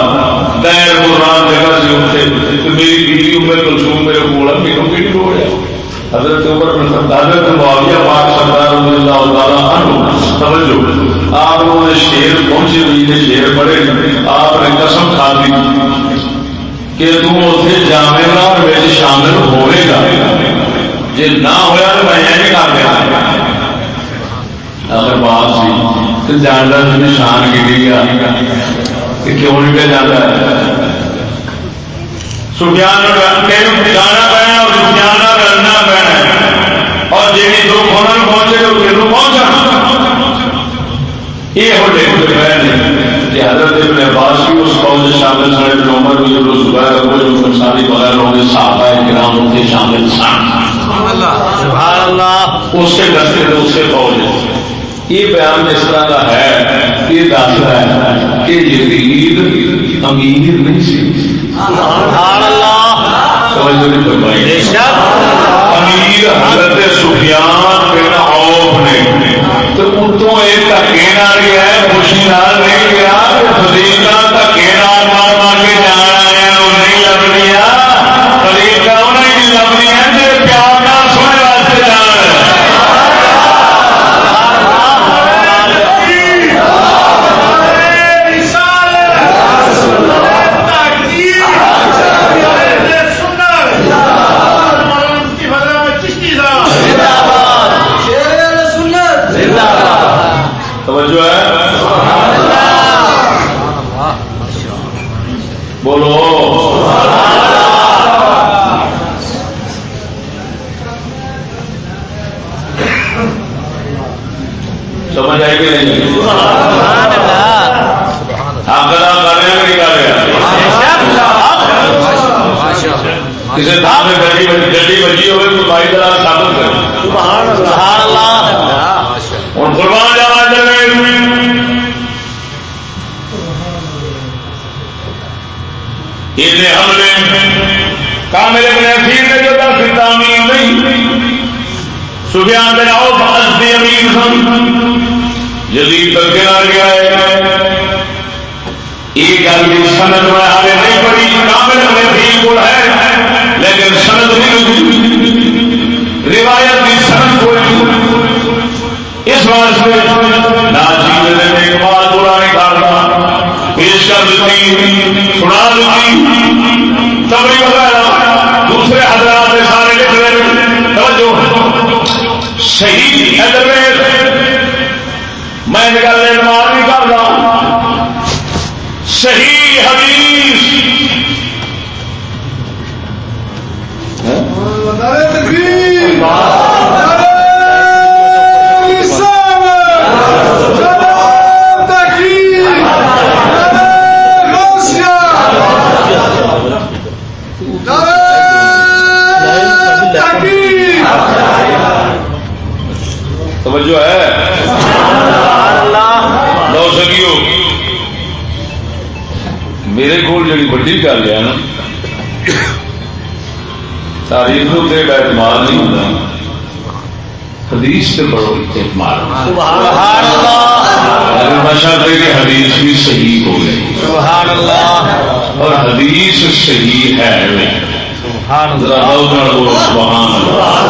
دیر قرآن جگہ سے اٹھتے میری بیوی عمر کلسوم میرے کو میرے کی لوڑ ہے حضرت عمر حضرت معاویہ پاک سردار رضی اللہ تعالیٰ عنہ، سمجھو، آپ نے شیر پہنچے ہوئی شیر پڑے آپ نے قسم کھا دی کہ تم اتنے جامع گا شامل ہوئے گا۔ جی نہ ہوا تو میں یہ کر دیا۔ اگر بات سی۔ تو جاننا تمہیں شان کی گیا کہ کیوں نہیں پہ جانا ہے؟ سفیان جانا پینا اور سفیان کرنا پینا اور جی دکھ ہونا پہنچے تو پھر پہنچنا یہ ہوتے کہ حضرت ابن عباس بھی اس فوج شامل سڑے ابن عمر بھی جو زبیر ابو جو ساری بغیر ہونے صحابہ کرام ان کے شامل سن سبحان اللہ۔ اس کے دستے اس سے فوج یہ بیان اس طرح کا ہے یہ دستا ہے کہ یزید امیر نہیں سی. سبحان اللہ توجہ نہیں فرمائی. بے شک. امیر حضرت سفیان بن عوف نے. تو ان تو ایک نال گیا ہے خوشی نال نہیں گیا فضیلہ دھکے نال مار مار کے جان آیا وہ نہیں لبنیا فضیلہ انہیں نہیں لبنیا جی پیار نال سونے واسطے جان توجہ ہے بولو سمجھ آئے کہ نہیں سبحان اللہ آپ کا نام کر رہے ہیں کہ نہیں کر رہے ہیں کسی تھا میں گڈی بچی ہوئے تو بھائی طرح ثابت سبحان اللہ۔ اور قربان جانا چاہے اتنے حملے کامل ابن اخیر نے جو دس تعمیر نہیں سفیان بن عوف ازدی امیر سن۔ یزید تک کے آ گیا ہے۔ یہ گل سند میں آگے نہیں پڑی کامل ابن کر دیتی سنا دیتی تبری وغیرہ دوسرے حضرات نے سارے لکھ رہے توجہ صحیح ادھر میں گل اعتماد نہیں کرتا صحیح حدیث میرے کو جی وڈی گل ہے نا تاریخ تے اعتماد نہیں ہوتا حدیث سے بڑو اعتماد۔ سبحان اللہ۔ نشا دے کہ حدیث بھی صحیح ہو گئی۔ سبحان اللہ۔ اور حدیث صحیح ہے سبحان اللہ۔ سبحان اللہ۔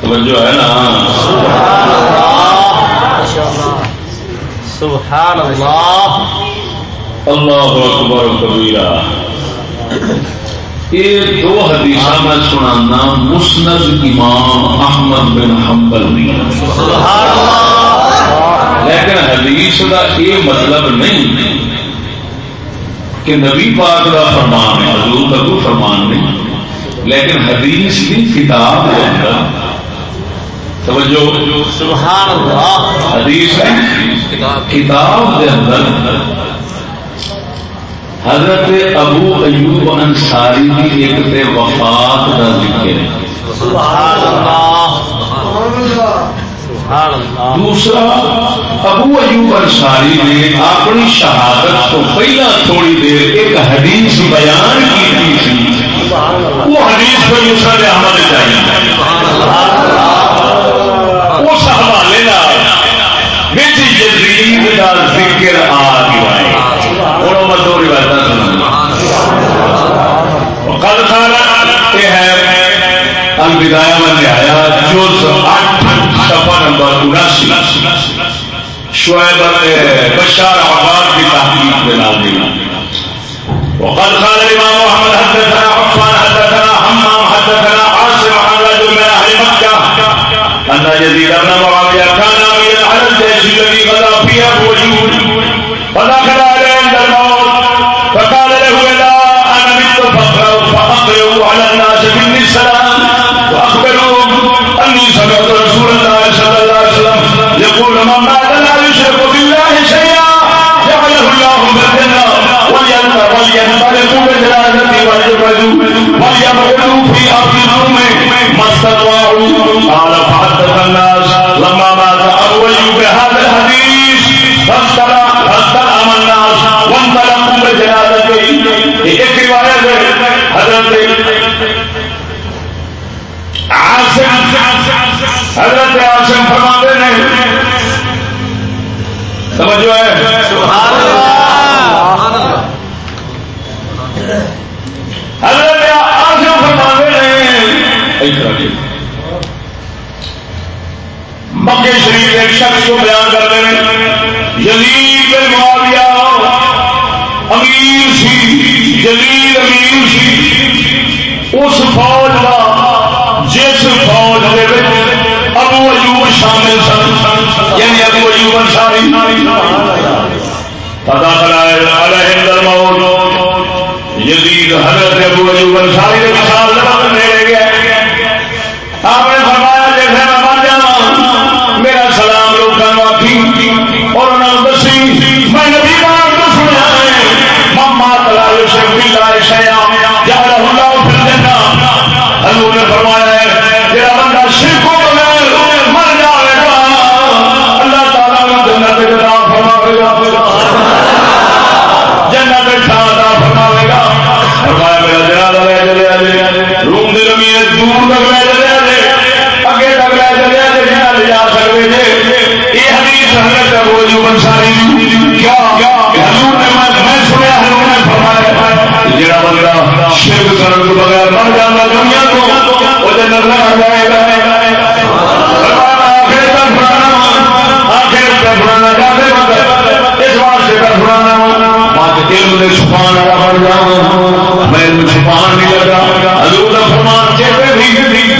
توجہ ہے نا۔ سبحان اللہ۔ سبحان اللہ اللہ اکبر کبیرہ۔ یہ دو حدیث میں سنانا مسند امام احمد بن حنبل سبحان اللہ لیکن حدیث کا یہ مطلب نہیں کہ نبی پاک کا فرمان ہے، حضور کا کوئی فرمان نہیں، لیکن حدیث کی کتاب کے اندر توجہ۔ سبحان اللہ۔ حدیث کتاب کے اندر حضرت ابو ایوب انصاری کی ایک تے وفات کا ذکر ہے۔ سبحان اللہ۔ سبحان اللہ۔ دوسرا ابو ایوب انصاری نے اپنی شہادت تو پہلا تھوڑی دیر ایک حدیث بیان کی تھی۔ وہ حدیث کو مسرد احمد چاہیے اس حوالے یزید کا ذکر آ گیا ہے اور میں دو روایت سنا کل سارا یہ ہے الوداع میں آیا جو آٹھ سفا نمبر اناسی شعیب بشار آباد کی تحقیق کے نام دیا وقد قال الإمام محمد حدثنا عفان حدثنا حمام حدثنا عاصم عن رجل من أهل مكة أن يزيد بن معاوية كان اميرا على الجيش الذي غدا فيه أبو ايوب فدخل عليه عند الموت. فقال له اذا أنا مت فاقرأوا فأقرأوا على الناس مني السلام وأخبروهم أني سمعت رسول الله صلى الله عليه وسلم يقول من مات لا يشرك بالله شيئا جعله الله بالجنه ولينطلقوا بالجنازه وليبردوا وليبردوا في أرض الظلم ما استطاعوا قال فحدث الناس لما مات ابو ايوب بهذا الحديث فاستلم الناس وانطلقوا بالجنازه ایک روایت ہے؟ حضرت عاصم حضرت عاصم فرماتے ہیں سمجھو ہے سبحان اللہ۔ حضرت ہیں مکے شریف جی۔ ایک شخص کو بیان کرتے ہیں۔ یزید بن معاویہ، امیر سی جلیل امیر سی۔ اس فوج کا جس فوج کے ابو ایوب شامل سن۔ یعنی ابو ایوب انصاری۔ پتا چلا علیہ الموت۔ یزید حضرت ابو ایوب انصاری کے مثال لگا لے گیا آپ نے فرمایا جیسے میں مر جانا. میرا سلام لوگوں آخی اور انہوں نے دسی، میں نبی پاک کو سنیا ہے. مما تلا یوسف باللہ شیئا جعلہ اللہ حضور نے فرمایا ہے بندہ شرک بغیر مر جائے گا، اللہ تعالیٰ نے جنت کے فرماوے گا. جنت فرماوے گا۔ فرمایا، میرا جنازہ لے چلے روم دے زمین دور تک لے چلے آجے اگے تک لے چلے آجے جہاں لے یہ حدیث حضرت ابو ایوب انصاری کیا؟ حضور نے میں میں سنیا حضور نے فرمایا جڑا بندہ شرک کرن تو بغیر مر جاتا دنیا کو وہ جنت نہ آ جائے گا۔ فرمایا چھپان والا بن جاؤں میں چھپان نہیں لگا۔ حضور کا فرمان چہتے بھی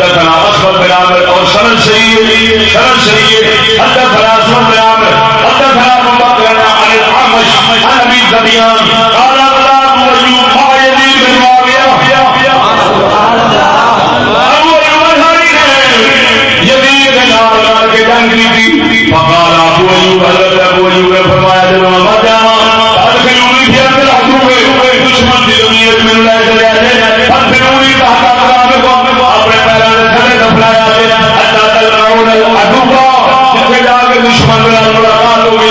حدثنا اسود بن عامر اور سند صحیح سند صحیح حدثنا اسود بن عامر حدثنا ابو بکر عن الاعمش عن ابي ذبيان قال قال ابو ايوب ما بن معاويه جنگ کی تھی فقال ابو ایوب حضرت ابو ایوب نے فرمایا جب میں ادخلونی فی ارض دشمن کی زمین میں لے چلے جاتے آئے ادخلونی تحت دشمن ملاقات ہو گئی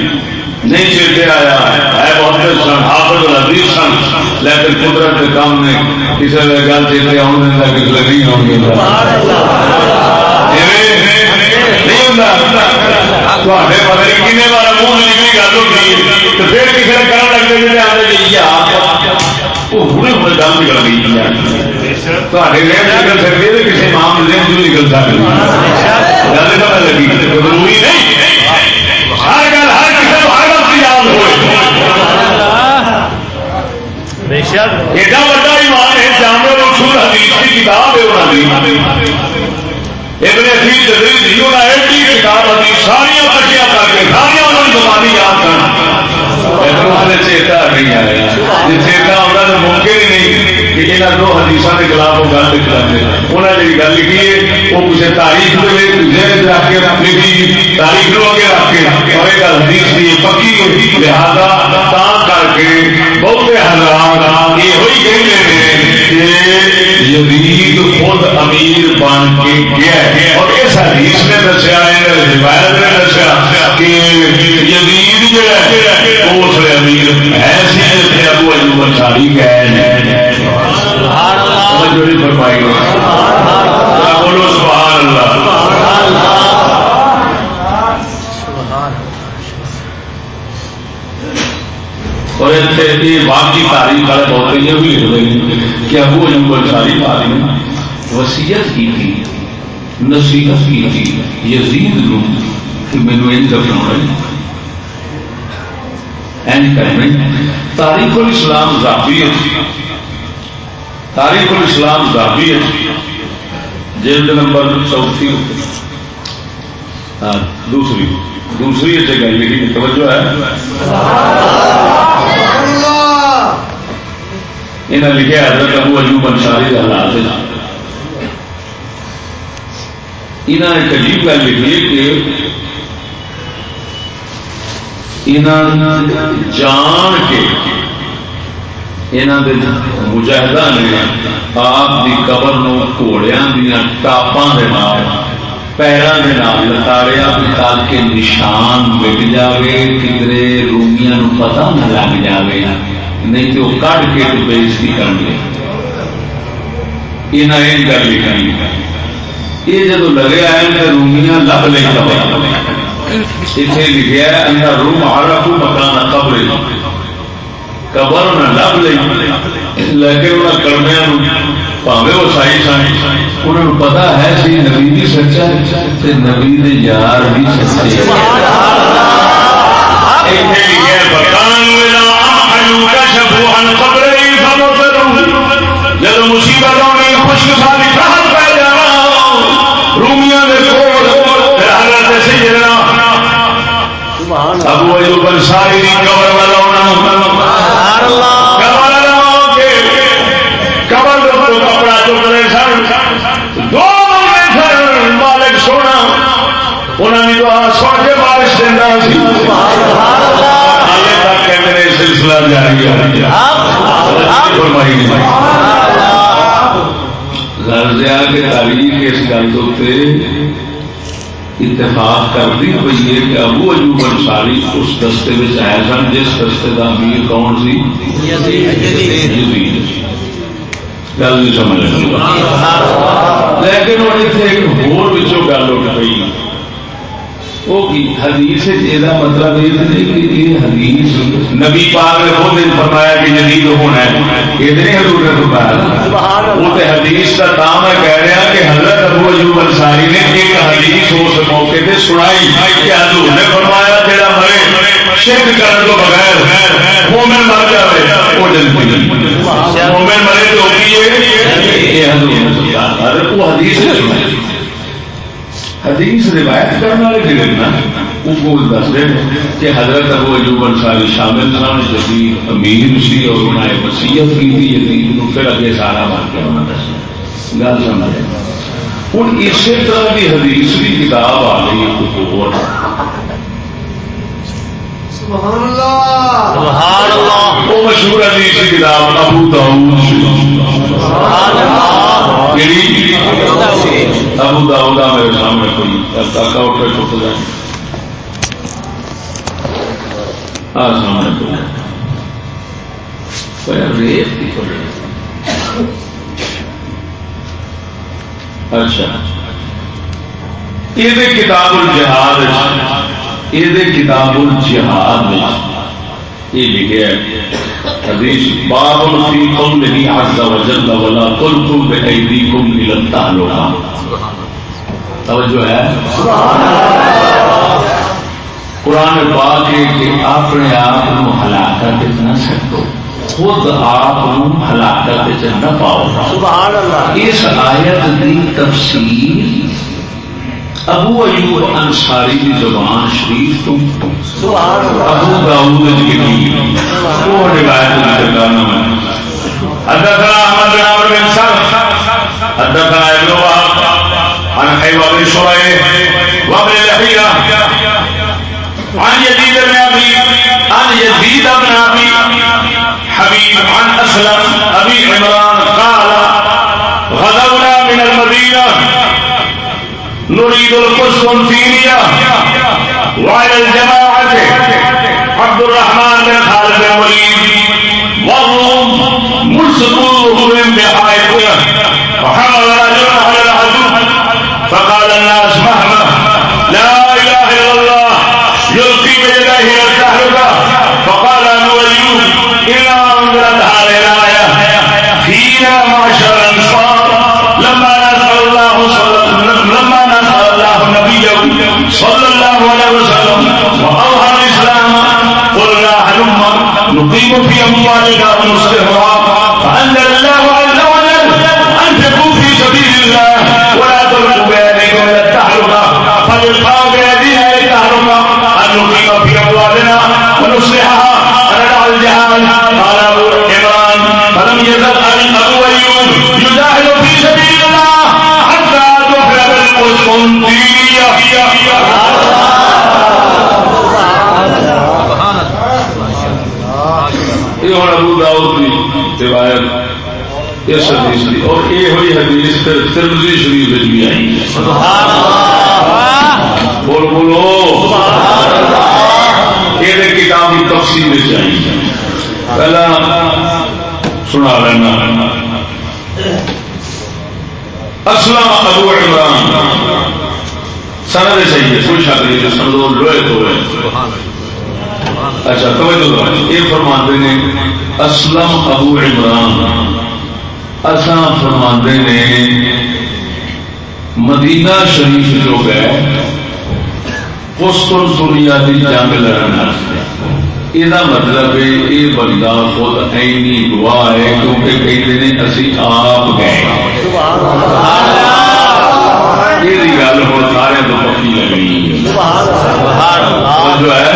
نہیں چیتے آیا۔ ہے بہت سن، حافظ الحدیث سن، لیکن قدرت کے کام نے کسی نے گل چیتے آنے دینا کسی نے نہیں آؤں گے پتہ کنے بار منہ نکلی گل ہوتی تو پھر کسی نے کرن لگتے جی آتے جی وہ ہونے ہونے گل نکل گئی جی۔ کسی معاملے نکل سکتی گل لگی ضروری نہیں۔ ایڈا وڈا ایمان ہے جامع رسول حدیث کی کتاب ہے انہوں نے ابن حدیث جدید جی انہوں ایڈی کتاب حدیث ساری کٹیا کر کے ساری انہوں نے زبانی یاد کرنا چیتا نہیں آیا۔ جی چیتا آتا تو ممکن ہی نہیں کہ یہاں دو حدیث کے خلاف وہ گل لکھ لیں انہیں جی گل لکھی ہے، وہ کسی تاریخ رکھ کے لکھی تاریخ نو اگے رکھ کے۔ اور ایک حدیث کی پکی ہوئی لہذا تا کر کے بہتے حضرات یہ ہوئی کہتے ہیں کہ یزید خود امیر بن کے گیا اور اس حدیث نے دسیا روایت نے دسیا کہ یزید ہے، وہ اس امیر ہے سی ابو ایوب انصاری گئے فرمائی۔ بولو؟ سبحان اللہ۔ اور باقی تاریخ والے بہت یہ بھی لکھ کہ ابو ایوب انصاری پاری وسیعت کی تھی۔ نصیحت کی تھی یزید لوں کہ مینو ان دفنا تاریخ الاسلام ذاتی تاریخ الاسلام ذاتی جلد نمبر چوتھی۔ دوسری۔ دوسری جگہ لکھی توجہ ہے۔ انہیں لکھا حضرت ابو ایوب انصاری کا حالات انہیں ایک عجیب گل لکھی کہ جان کے مجاہدہ نے آپ کی قبر گھوڑیا دیا ٹاپاں پیروں کے نام لتاڑیا تاکہ نشان مٹ جائے کدھر رومیاں پتا نہ لگ جائے نہیں تو کٹ کے بےزتی کر گے یہ گل لکھنی یہ جب لگے آئے رومیاں لب لے اتنے لکھا ہے روم آ کو مکان قبر۔ قبر انہیں لب لی لیکن انہیں کڑمیا پاوے وہ سائی سائی۔ انہوں نے پتا ہے سی نبی بھی سچا ہے نبی دے یار بھی سچے جب مصیبت آنی خوش ساری ابو ایوب انصاری دی قبر والا قبر لا کے قبر کو کپڑا چک رہے سن۔ دو بندے سن مالک سونا۔ انہوں نے دعا سن کے بارش دینا سی۔ تک سلسلہ جاری ہے۔ غرض آ کے تاریخ اس گل اتفاق کرتی ہوئی ہے کہ ابو ایوب انصاری اس دستے میں آئے سن جس دستے کا امیر کون سی؟ گل نہیں سمجھ لیکن ہوں اتنے ایک ہور گل اٹھ پی حدیث یہ مطلب یہ نہیں کہ یہ حدیث نبی پاک نے خود فرمایا کہ جدید ہونا ہے۔ یہ نہیں حضور نے فرمایا۔ وہ تو حدیث کا کام ہے، کہہ رہا کہ حضرت ابو ایوب انصاری نے ایک حدیث اس موقع پہ سنائی۔ کہ حضور نے فرمایا جڑا مرے، شرک کرنے کو بغیر مومن مر جائے وہ جنتی مومن مرے تو یہ حضور نے فرمایا۔ وہ حدیث سنائی حدیث روایت کرنے والے جڑے نا؟ وہ بول دستے کہ حضرت ابو ایوب انصاری شامل سن جدید امیر سی اور انہوں نے وسیعت کی تھی یزید پھر اگے سارا واقعہ انہوں نے دسیا گل سمجھ ہوں، اسی طرح کی حدیث کی کتاب آ گئی ایک سبحان اللہ۔ وہ مشہور حدیث کی کتاب ابو داؤد۔ کیڑی ابو داؤد میرے سامنے کوئی چھپ جائے۔ آ سامنے کوئی ریت کی اچھا۔ یہ کتاب الجہاد یہ کتاب الجہاد یہ لکھا ہے حدیث باب فی قوله عز وجل ولا بأيديكم التهلكة توجہ ہے۔ قرآن پاک ہے کہ اپنے آپ کو ہلاکت نہ سکو خود آپ ہلاکت نہ پاؤ۔ سبحان اللہ۔ اس آیت کی تفسیر ابو ایوب انصاری کی زبان شریف تو ابو داؤد کی وہ روایت ذکر کرنا میں حدثنا احمد بن عمرو بن سلم۔ حدثنا ابن وهب۔ عن حيوة بن شريح وابن لحية عن يزيد بن ابي عن يزيد بن ابي حبيب عن اسلم ابي عمران قال غدونا من المدينه نريد القسطنطينيه وعلى الجماعه عبد الرحمن بن خالد بن وليد وهم ملصقوهم بحائطه وحمل رجل على العدو. فقال الناس مهما. لا اله الا الله. يلقي بيديه الى فقال ابو ايوب انا انزلت هذه الايه فينا معشر الانصار لما نزل الله صلى لما نزل الله نبيه صلى الله عليه وسلم وأوهى الإسلام قلنا هلم نقيم في أموالنا ونصلحها فأنزل الله عز وجل أن تكون في سبيل الله ولا تلقوا بأيديكم إلى التحرمة فليلقوا بأيدينا إلى التحرمة أن نقيم في أموالنا ونصلحها وندع الجهال قال أبو عمران فلم يزل أبو أيوب يجاهد في سبيل الله. یہ ہوں ابو داؤد کی روایت اس حدیث کی اور یہ ہوئی حدیث پھر ترمزی شریف بھی آئی. بول بولو. یہ کتاب کی تفصیل میں چاہیے پہلا سنا لینا اسلم ابو عمران۔ سند چاہیے کوئی شک نہیں سندو لوہے تو ہے اچھا توجہ کرو یہ فرماتے نے اسلم ابو عمران۔ اساں فرماتے نے، مدینہ شریف جو گئے قسطن دنیا کی جنگ لڑنا۔ یہ مطلب ہے یہ بندہ خود اینی گواہ ہے کیونکہ کہتے ہیں اسی آپ گئے یہ گل سارے تو پکی لگنی ہے جو ہے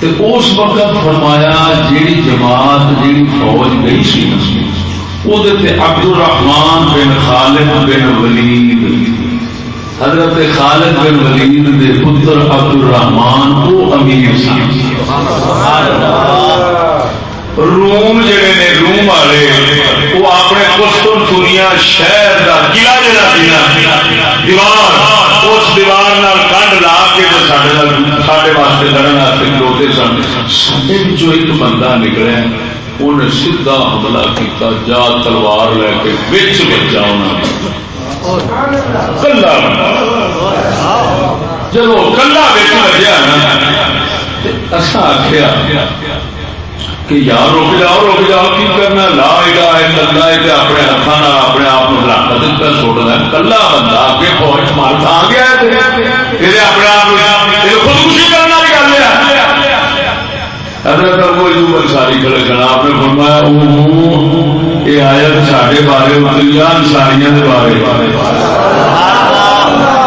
تے اس وقت فرمایا جیڑی جماعت جیڑی فوج گئی سی وہ عبد الرحمان بن خالد بن ولید حضرت خالد بن ولید دے پتر عبد الرحمان وہ امیر سن۔ روم جڑے نے، روم والے، وہ اپنے قسطن دنیا شہر دا قلعہ جڑا سی دیوار، اس دیوار نال کنڈ لا کے تے ساڈے نال، ساڈے واسطے لڑن واسطے کھلوتے سن۔ ساڈے وچوں ایک بندہ نکلیا انہیں سیدھا حملہ کیتا، جا تلوار لے کے وچ بچا انہاں نے۔ کلا جب کلا وچ بجیا نا اصا آخیا کہ یار رک جاؤ رک جاؤ، کی کرنا؟ لا الا اپنے ہاتھوں اپنے آپ کو ہلاکت پہ چھوڑنا کلا بندہ اگے فوج مار کھا گیا اپنے آپ خودکشی کرنا بھی حضرت ابو ایوب انصاری کھڑے جناب نے فرمایا یہ آیت ساڈے بارے اتری انصاریاں دے بارے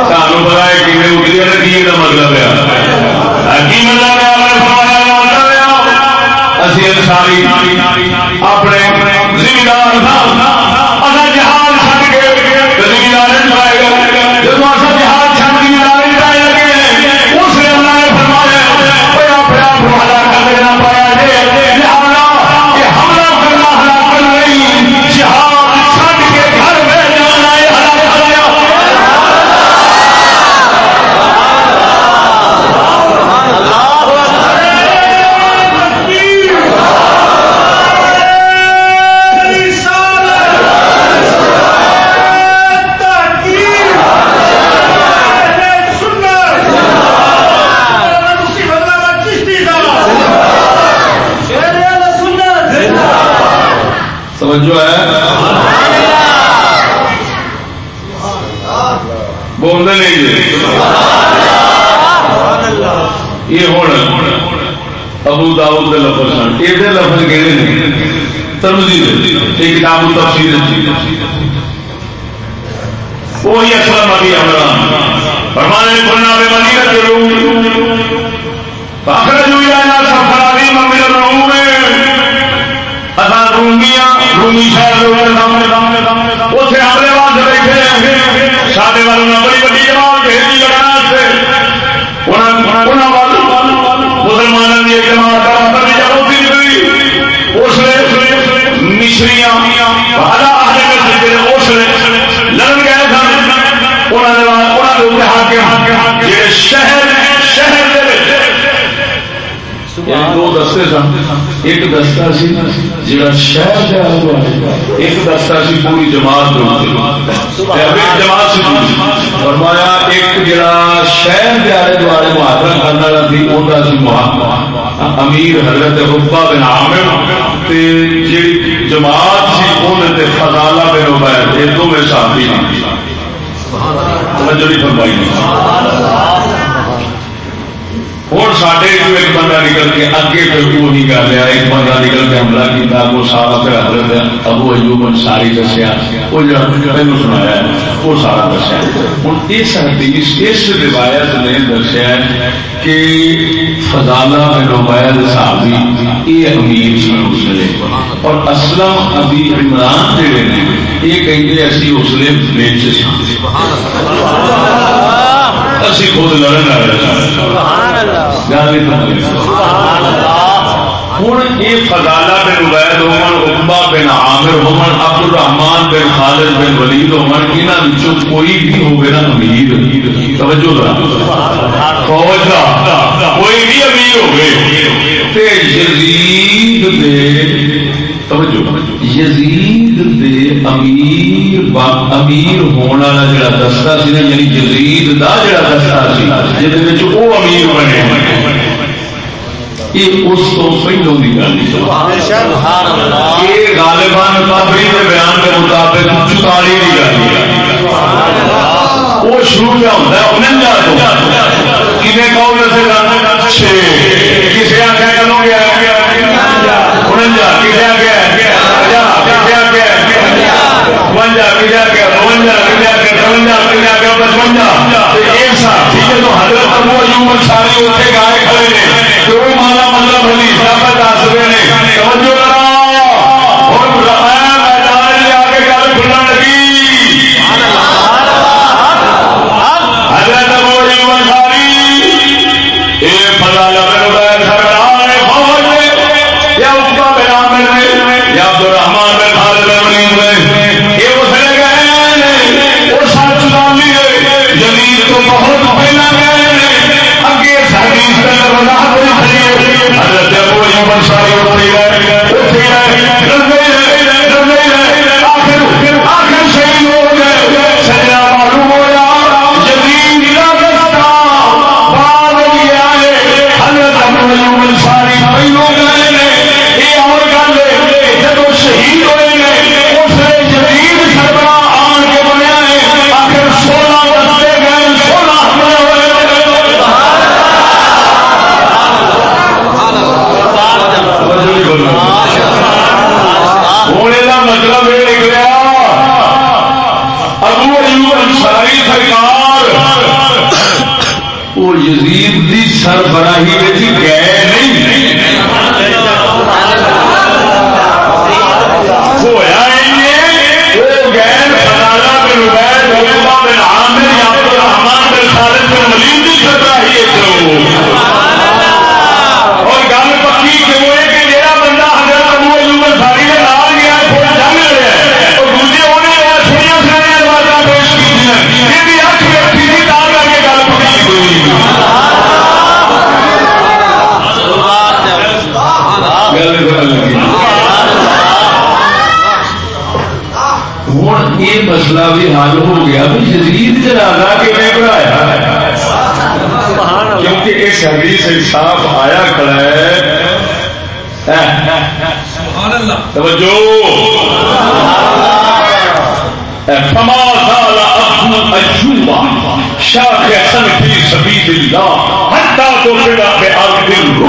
سانو پتا ہے کیویں اتری ہے کی مطلب ہے مطلب ہے اسی اپنے زمیندار جہاز زمیندار جب توجہ ہے بولتے نہیں جی۔ یہ ہوں ابو داؤد کے لفظ سن۔ یہ لفظ کہڑے ترمزی یہ کتاب تفصیل وہی اسلم ابھی عمران فرمانے پڑھنا بے مدینہ کے لوگ فاخر جو یا سفر ابھی ممن الروم اساں رومیاں رومی شہر اتنے حملے واسطے بیٹھے سارے والوں بڑی بڑی جماعت بھیجی لگانا مسلمانوں کی جماعت اس لیے مشریاں اس لڑن گئے سن شہر شہر یعنی دو دستے سن۔ ایک دستہ سی جا شہر ایک دستہ سی پوری جماعت جماعت فرمایا ایک جڑا شہر کے آلے دوارے محاورہ کرنے والا سی وہ سی امیر حضرت ربا بن عامر۔ جی جماعت سی وہ فضالہ بن عبید یہ دونوں صحابی توجہ نہیں فرمائی۔ ہوں سڈے جو ایک بندہ نکل کے اگے پھر وہی کر لیا ایک بندہ نکل کے حملہ کیا وہ سارا پھر حضرت ابو ایوب انصاری دسیا وہ جو پہلو سنایا وہ سارا دسیا ہوں اس حدیث اس روایت نے دسیا کہ فضالہ بن عبید صحابی یہ امیر سن مسلم اور اسلم ابی عمران جڑے نے یہ کہیں اسی اس مسلم نیچے سن اسی خود لڑن ہوں یہ فضالہ بن عبید ہومن اقبا بن عامر ہومن عبد الرحمان بن خالد بن ولید ہومن یہاں کوئی بھی ہوگا نا امیر توجہ فوج کا کوئی بھی امیر ہوگی یزید دے۔ یزید دے امیر امیر ہونے والا جڑا دستہ سی نا یعنی یزید دا جڑا دستہ سی جہد وہ امیر بنے۔ یہ اس تو پہلو کی گل یہ غالبان بابری کے بیان کے مطابق چتالی کی گل وہ شروع کیا ہوتا ہے؟ انجا تو کھے کہو چھ۔ کسی آخر کرو گیا انجا کسی آخر بونجا کجا کے بونجا ایک ساتھ ٹھیک ہے تو حضرت ابو ایوب انصاری اتنے گائے کھڑے نے مانا مطلب دس رہے توجہ کرا اور میدان لے آ کے گل کھلن لگی حضرت ابو ایوب انصاری سرکار فوج یا یا عبد تو بہت پہلا گئے اگے حدیث حضرت ابو ایوب انصاری اٹھے گئے۔ اٹھے گئے۔ سرکار۔ وہ یزید کی سربراہی گئے نہیں۔ ہویا وہ غیر بن عبید بن عامر یا عبد الرحمن بن خالد بن ولید سربراہی ہے اور گل یہ مسئلہ بھی حل ہو گیا۔ بھی جدید جنازہ کیون بنایا کیونکہ اس حدیث صاف آیا کھڑا ہے۔ توجہ۔ فما زال ابن ایوب شاخصا فی سبیل اللہ حتی دخل بارض الروم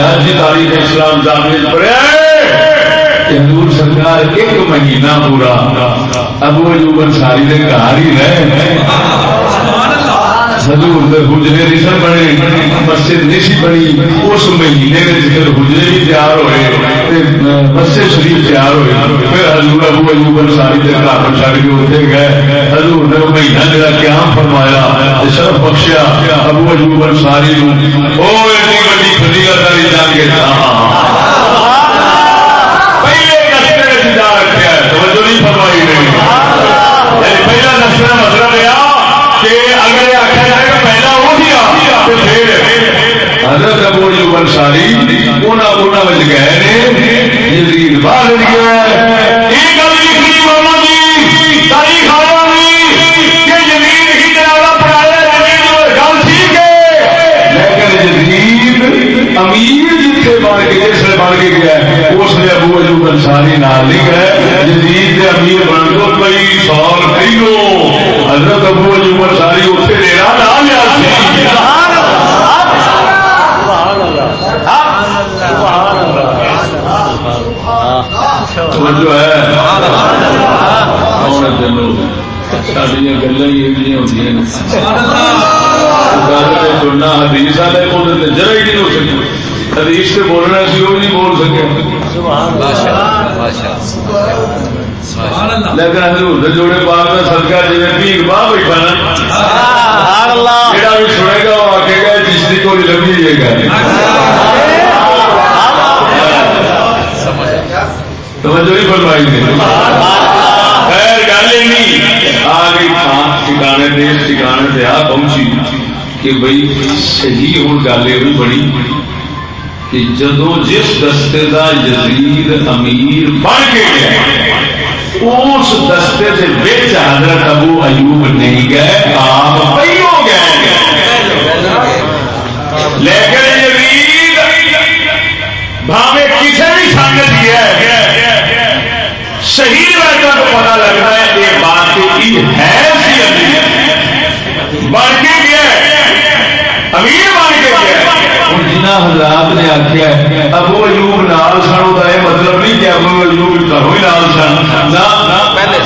آج ہی تاریخ اسلام جامع پڑھا کہ حضور سرکار ایک مہینہ پورا ابو ایوب انصاری دے گھر ہی رہے حضور دے حجرے نہیں سن بنے، مسجد نہیں سی بنی، اس مہینے میں جب حجرے بھی تیار ہوئے مسجد شریف تیار ہوئے، پھر حضور ابو ایوب انصاری دے گھر چھڑ کے اٹھے گئے، حضور نے وہ مہینہ جڑا قیام فرمایا شرف بخشیا، ابو ایوب انصاری نو او ایڈی بڑی فضیلت والی جان کے پہلے حضرت ابو ایوب انصاری انہاں انہاں وچ گئے نے یزید باہر گیا یہ گل لکھنی جی تاریخ آیا نہیں کہ یزید جنازہ پڑھایا گل ٹھیک ہے۔ لیکن یزید امیر جتنے بن کے جس نے بن کے گیا ہے، اس نے ابو ایوب انصاری نال لکھا ہے۔ یزید دے امیر بن کو کئی سال پہلو حضرت ابو ایوب انصاری اتنے ڈیرا لا لیا۔ سی سبحان اللہ سبحان اللہ توجہ ہے۔ ساری ہی ہوتی ہیں سننا حدیث والے بولتے جرا ہی نہیں ہو سکتی حدیث سے بولنا سی وہ نہیں بول سکے۔ لیکن حضور دے جوڑے پاک کا صدقہ جی پیر باہ بیٹھا نا جڑا بھی سنے گا وہ آکے گا چشتی کو لگی ہے گا۔ توجہ نہیں فرمائی نے۔ خیر، گل ہی نہیں۔ آ گئی تھان ٹھکانے دیش ٹھکانے سے آ پہنچی کہ بھائی صحیح ہوں گل یہ بھی بڑی کہ جدو جس دستے کا یزید امیر بن کے گیا، اس دستے کے بچ حضرت ابو ایوب نہیں گئے، آپ پہلو گئے۔ لیکن یزید بھاوے کسی بھی سنگت گیا صحیح وجہ کو پتا لگتا ہے یہ بات کی ہے. بن کے گیا امیر بن کے گیا جنہ حضرات نے آخیا ابو ایوب نال سن کا یہ مطلب نہیں کہ ابو ایوب گھروں ہی نال سن۔ پہلے۔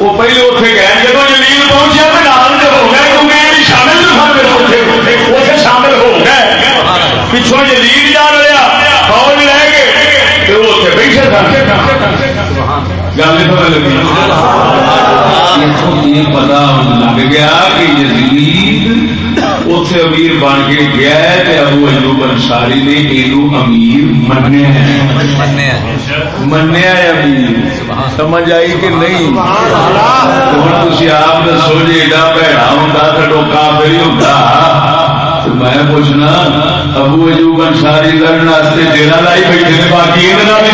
وہ پہلے اتنے گئے جب جلیل پہنچیا تو نال جو ہو گئے کیونکہ یہ شامل نہیں سن اتنے شامل ہو گئے۔ پچھوں جلیل جا رہا۔ فوج لے کے تو وہ اتنے بیٹھے گل نہیں لگی۔ یہ پتا لگ گیا کہ یزید اتے امیر بن کے گیا ہے ابو ایوب انصاری نے یہ امیر منیا منیا امیر۔ سمجھ آئی کہ نہیں؟ ہوں تھی آپ دسو جی ایڈا بھڑا ہوں تو کافر ہی ہوتا میں پوچھنا، ابو ایوب انصاری لڑن واسطے ڈیرا لائی بیٹھے نے، باقی یہ فرمائی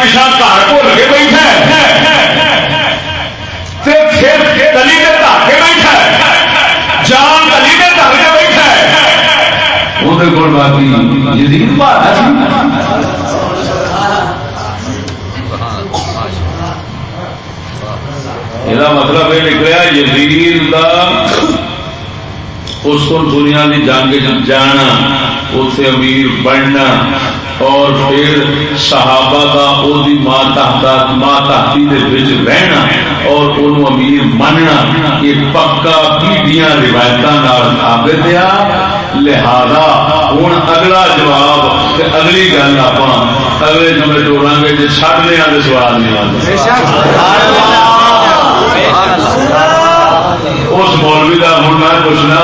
پیچھا گھر بھول کے بیٹھا ہے۔ تے پھر گلی بیٹھا ہے۔ جان گلی بیٹھا ہے۔ وہ باقی یزید بھارا یہ مطلب یہ نکلیا یزید کا اس کو دنیا کی جنگ جانا اتنے امیر بننا اور پھر صحابہ کا وہ ماں تحت ماں تحتی کے رہنا اور ان امیر مننا یہ پکا پیڈیاں روایت ثابت آ لہذا ہوں اگلا جواب اگلی گل آپ اگلے جملے ٹورا گے جی چڑھنے والے سوال نہیں آتے اس مولوی کا ہوں میں پوچھنا،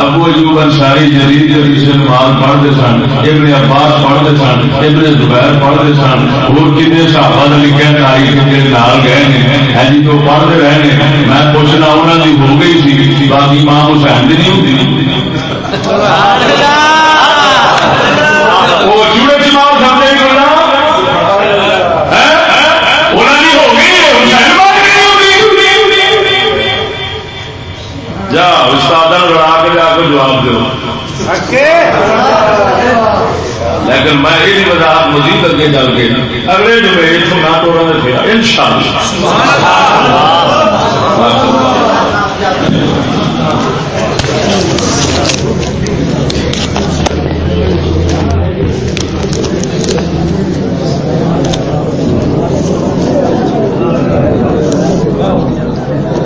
ابو اجوب انصاری جدید جدید مال پڑھتے سن، ابن عباس پڑھتے سن، ابن زبیر پڑھتے سن، اور کتنے صحابہ نے لکھے تاریخ کے نال گئے ہیں ہاں جی تو پڑھتے رہے ہیں۔ میں پوچھنا انہوں کی ہو گئی سی، باقی ماں حسین نہیں ہوتی۔ استاد لڑا کے کے جواب دو لیکن میں یہ وضاحت مزید اگے چل کے اگلے جمعے نہ ان شاء اللہ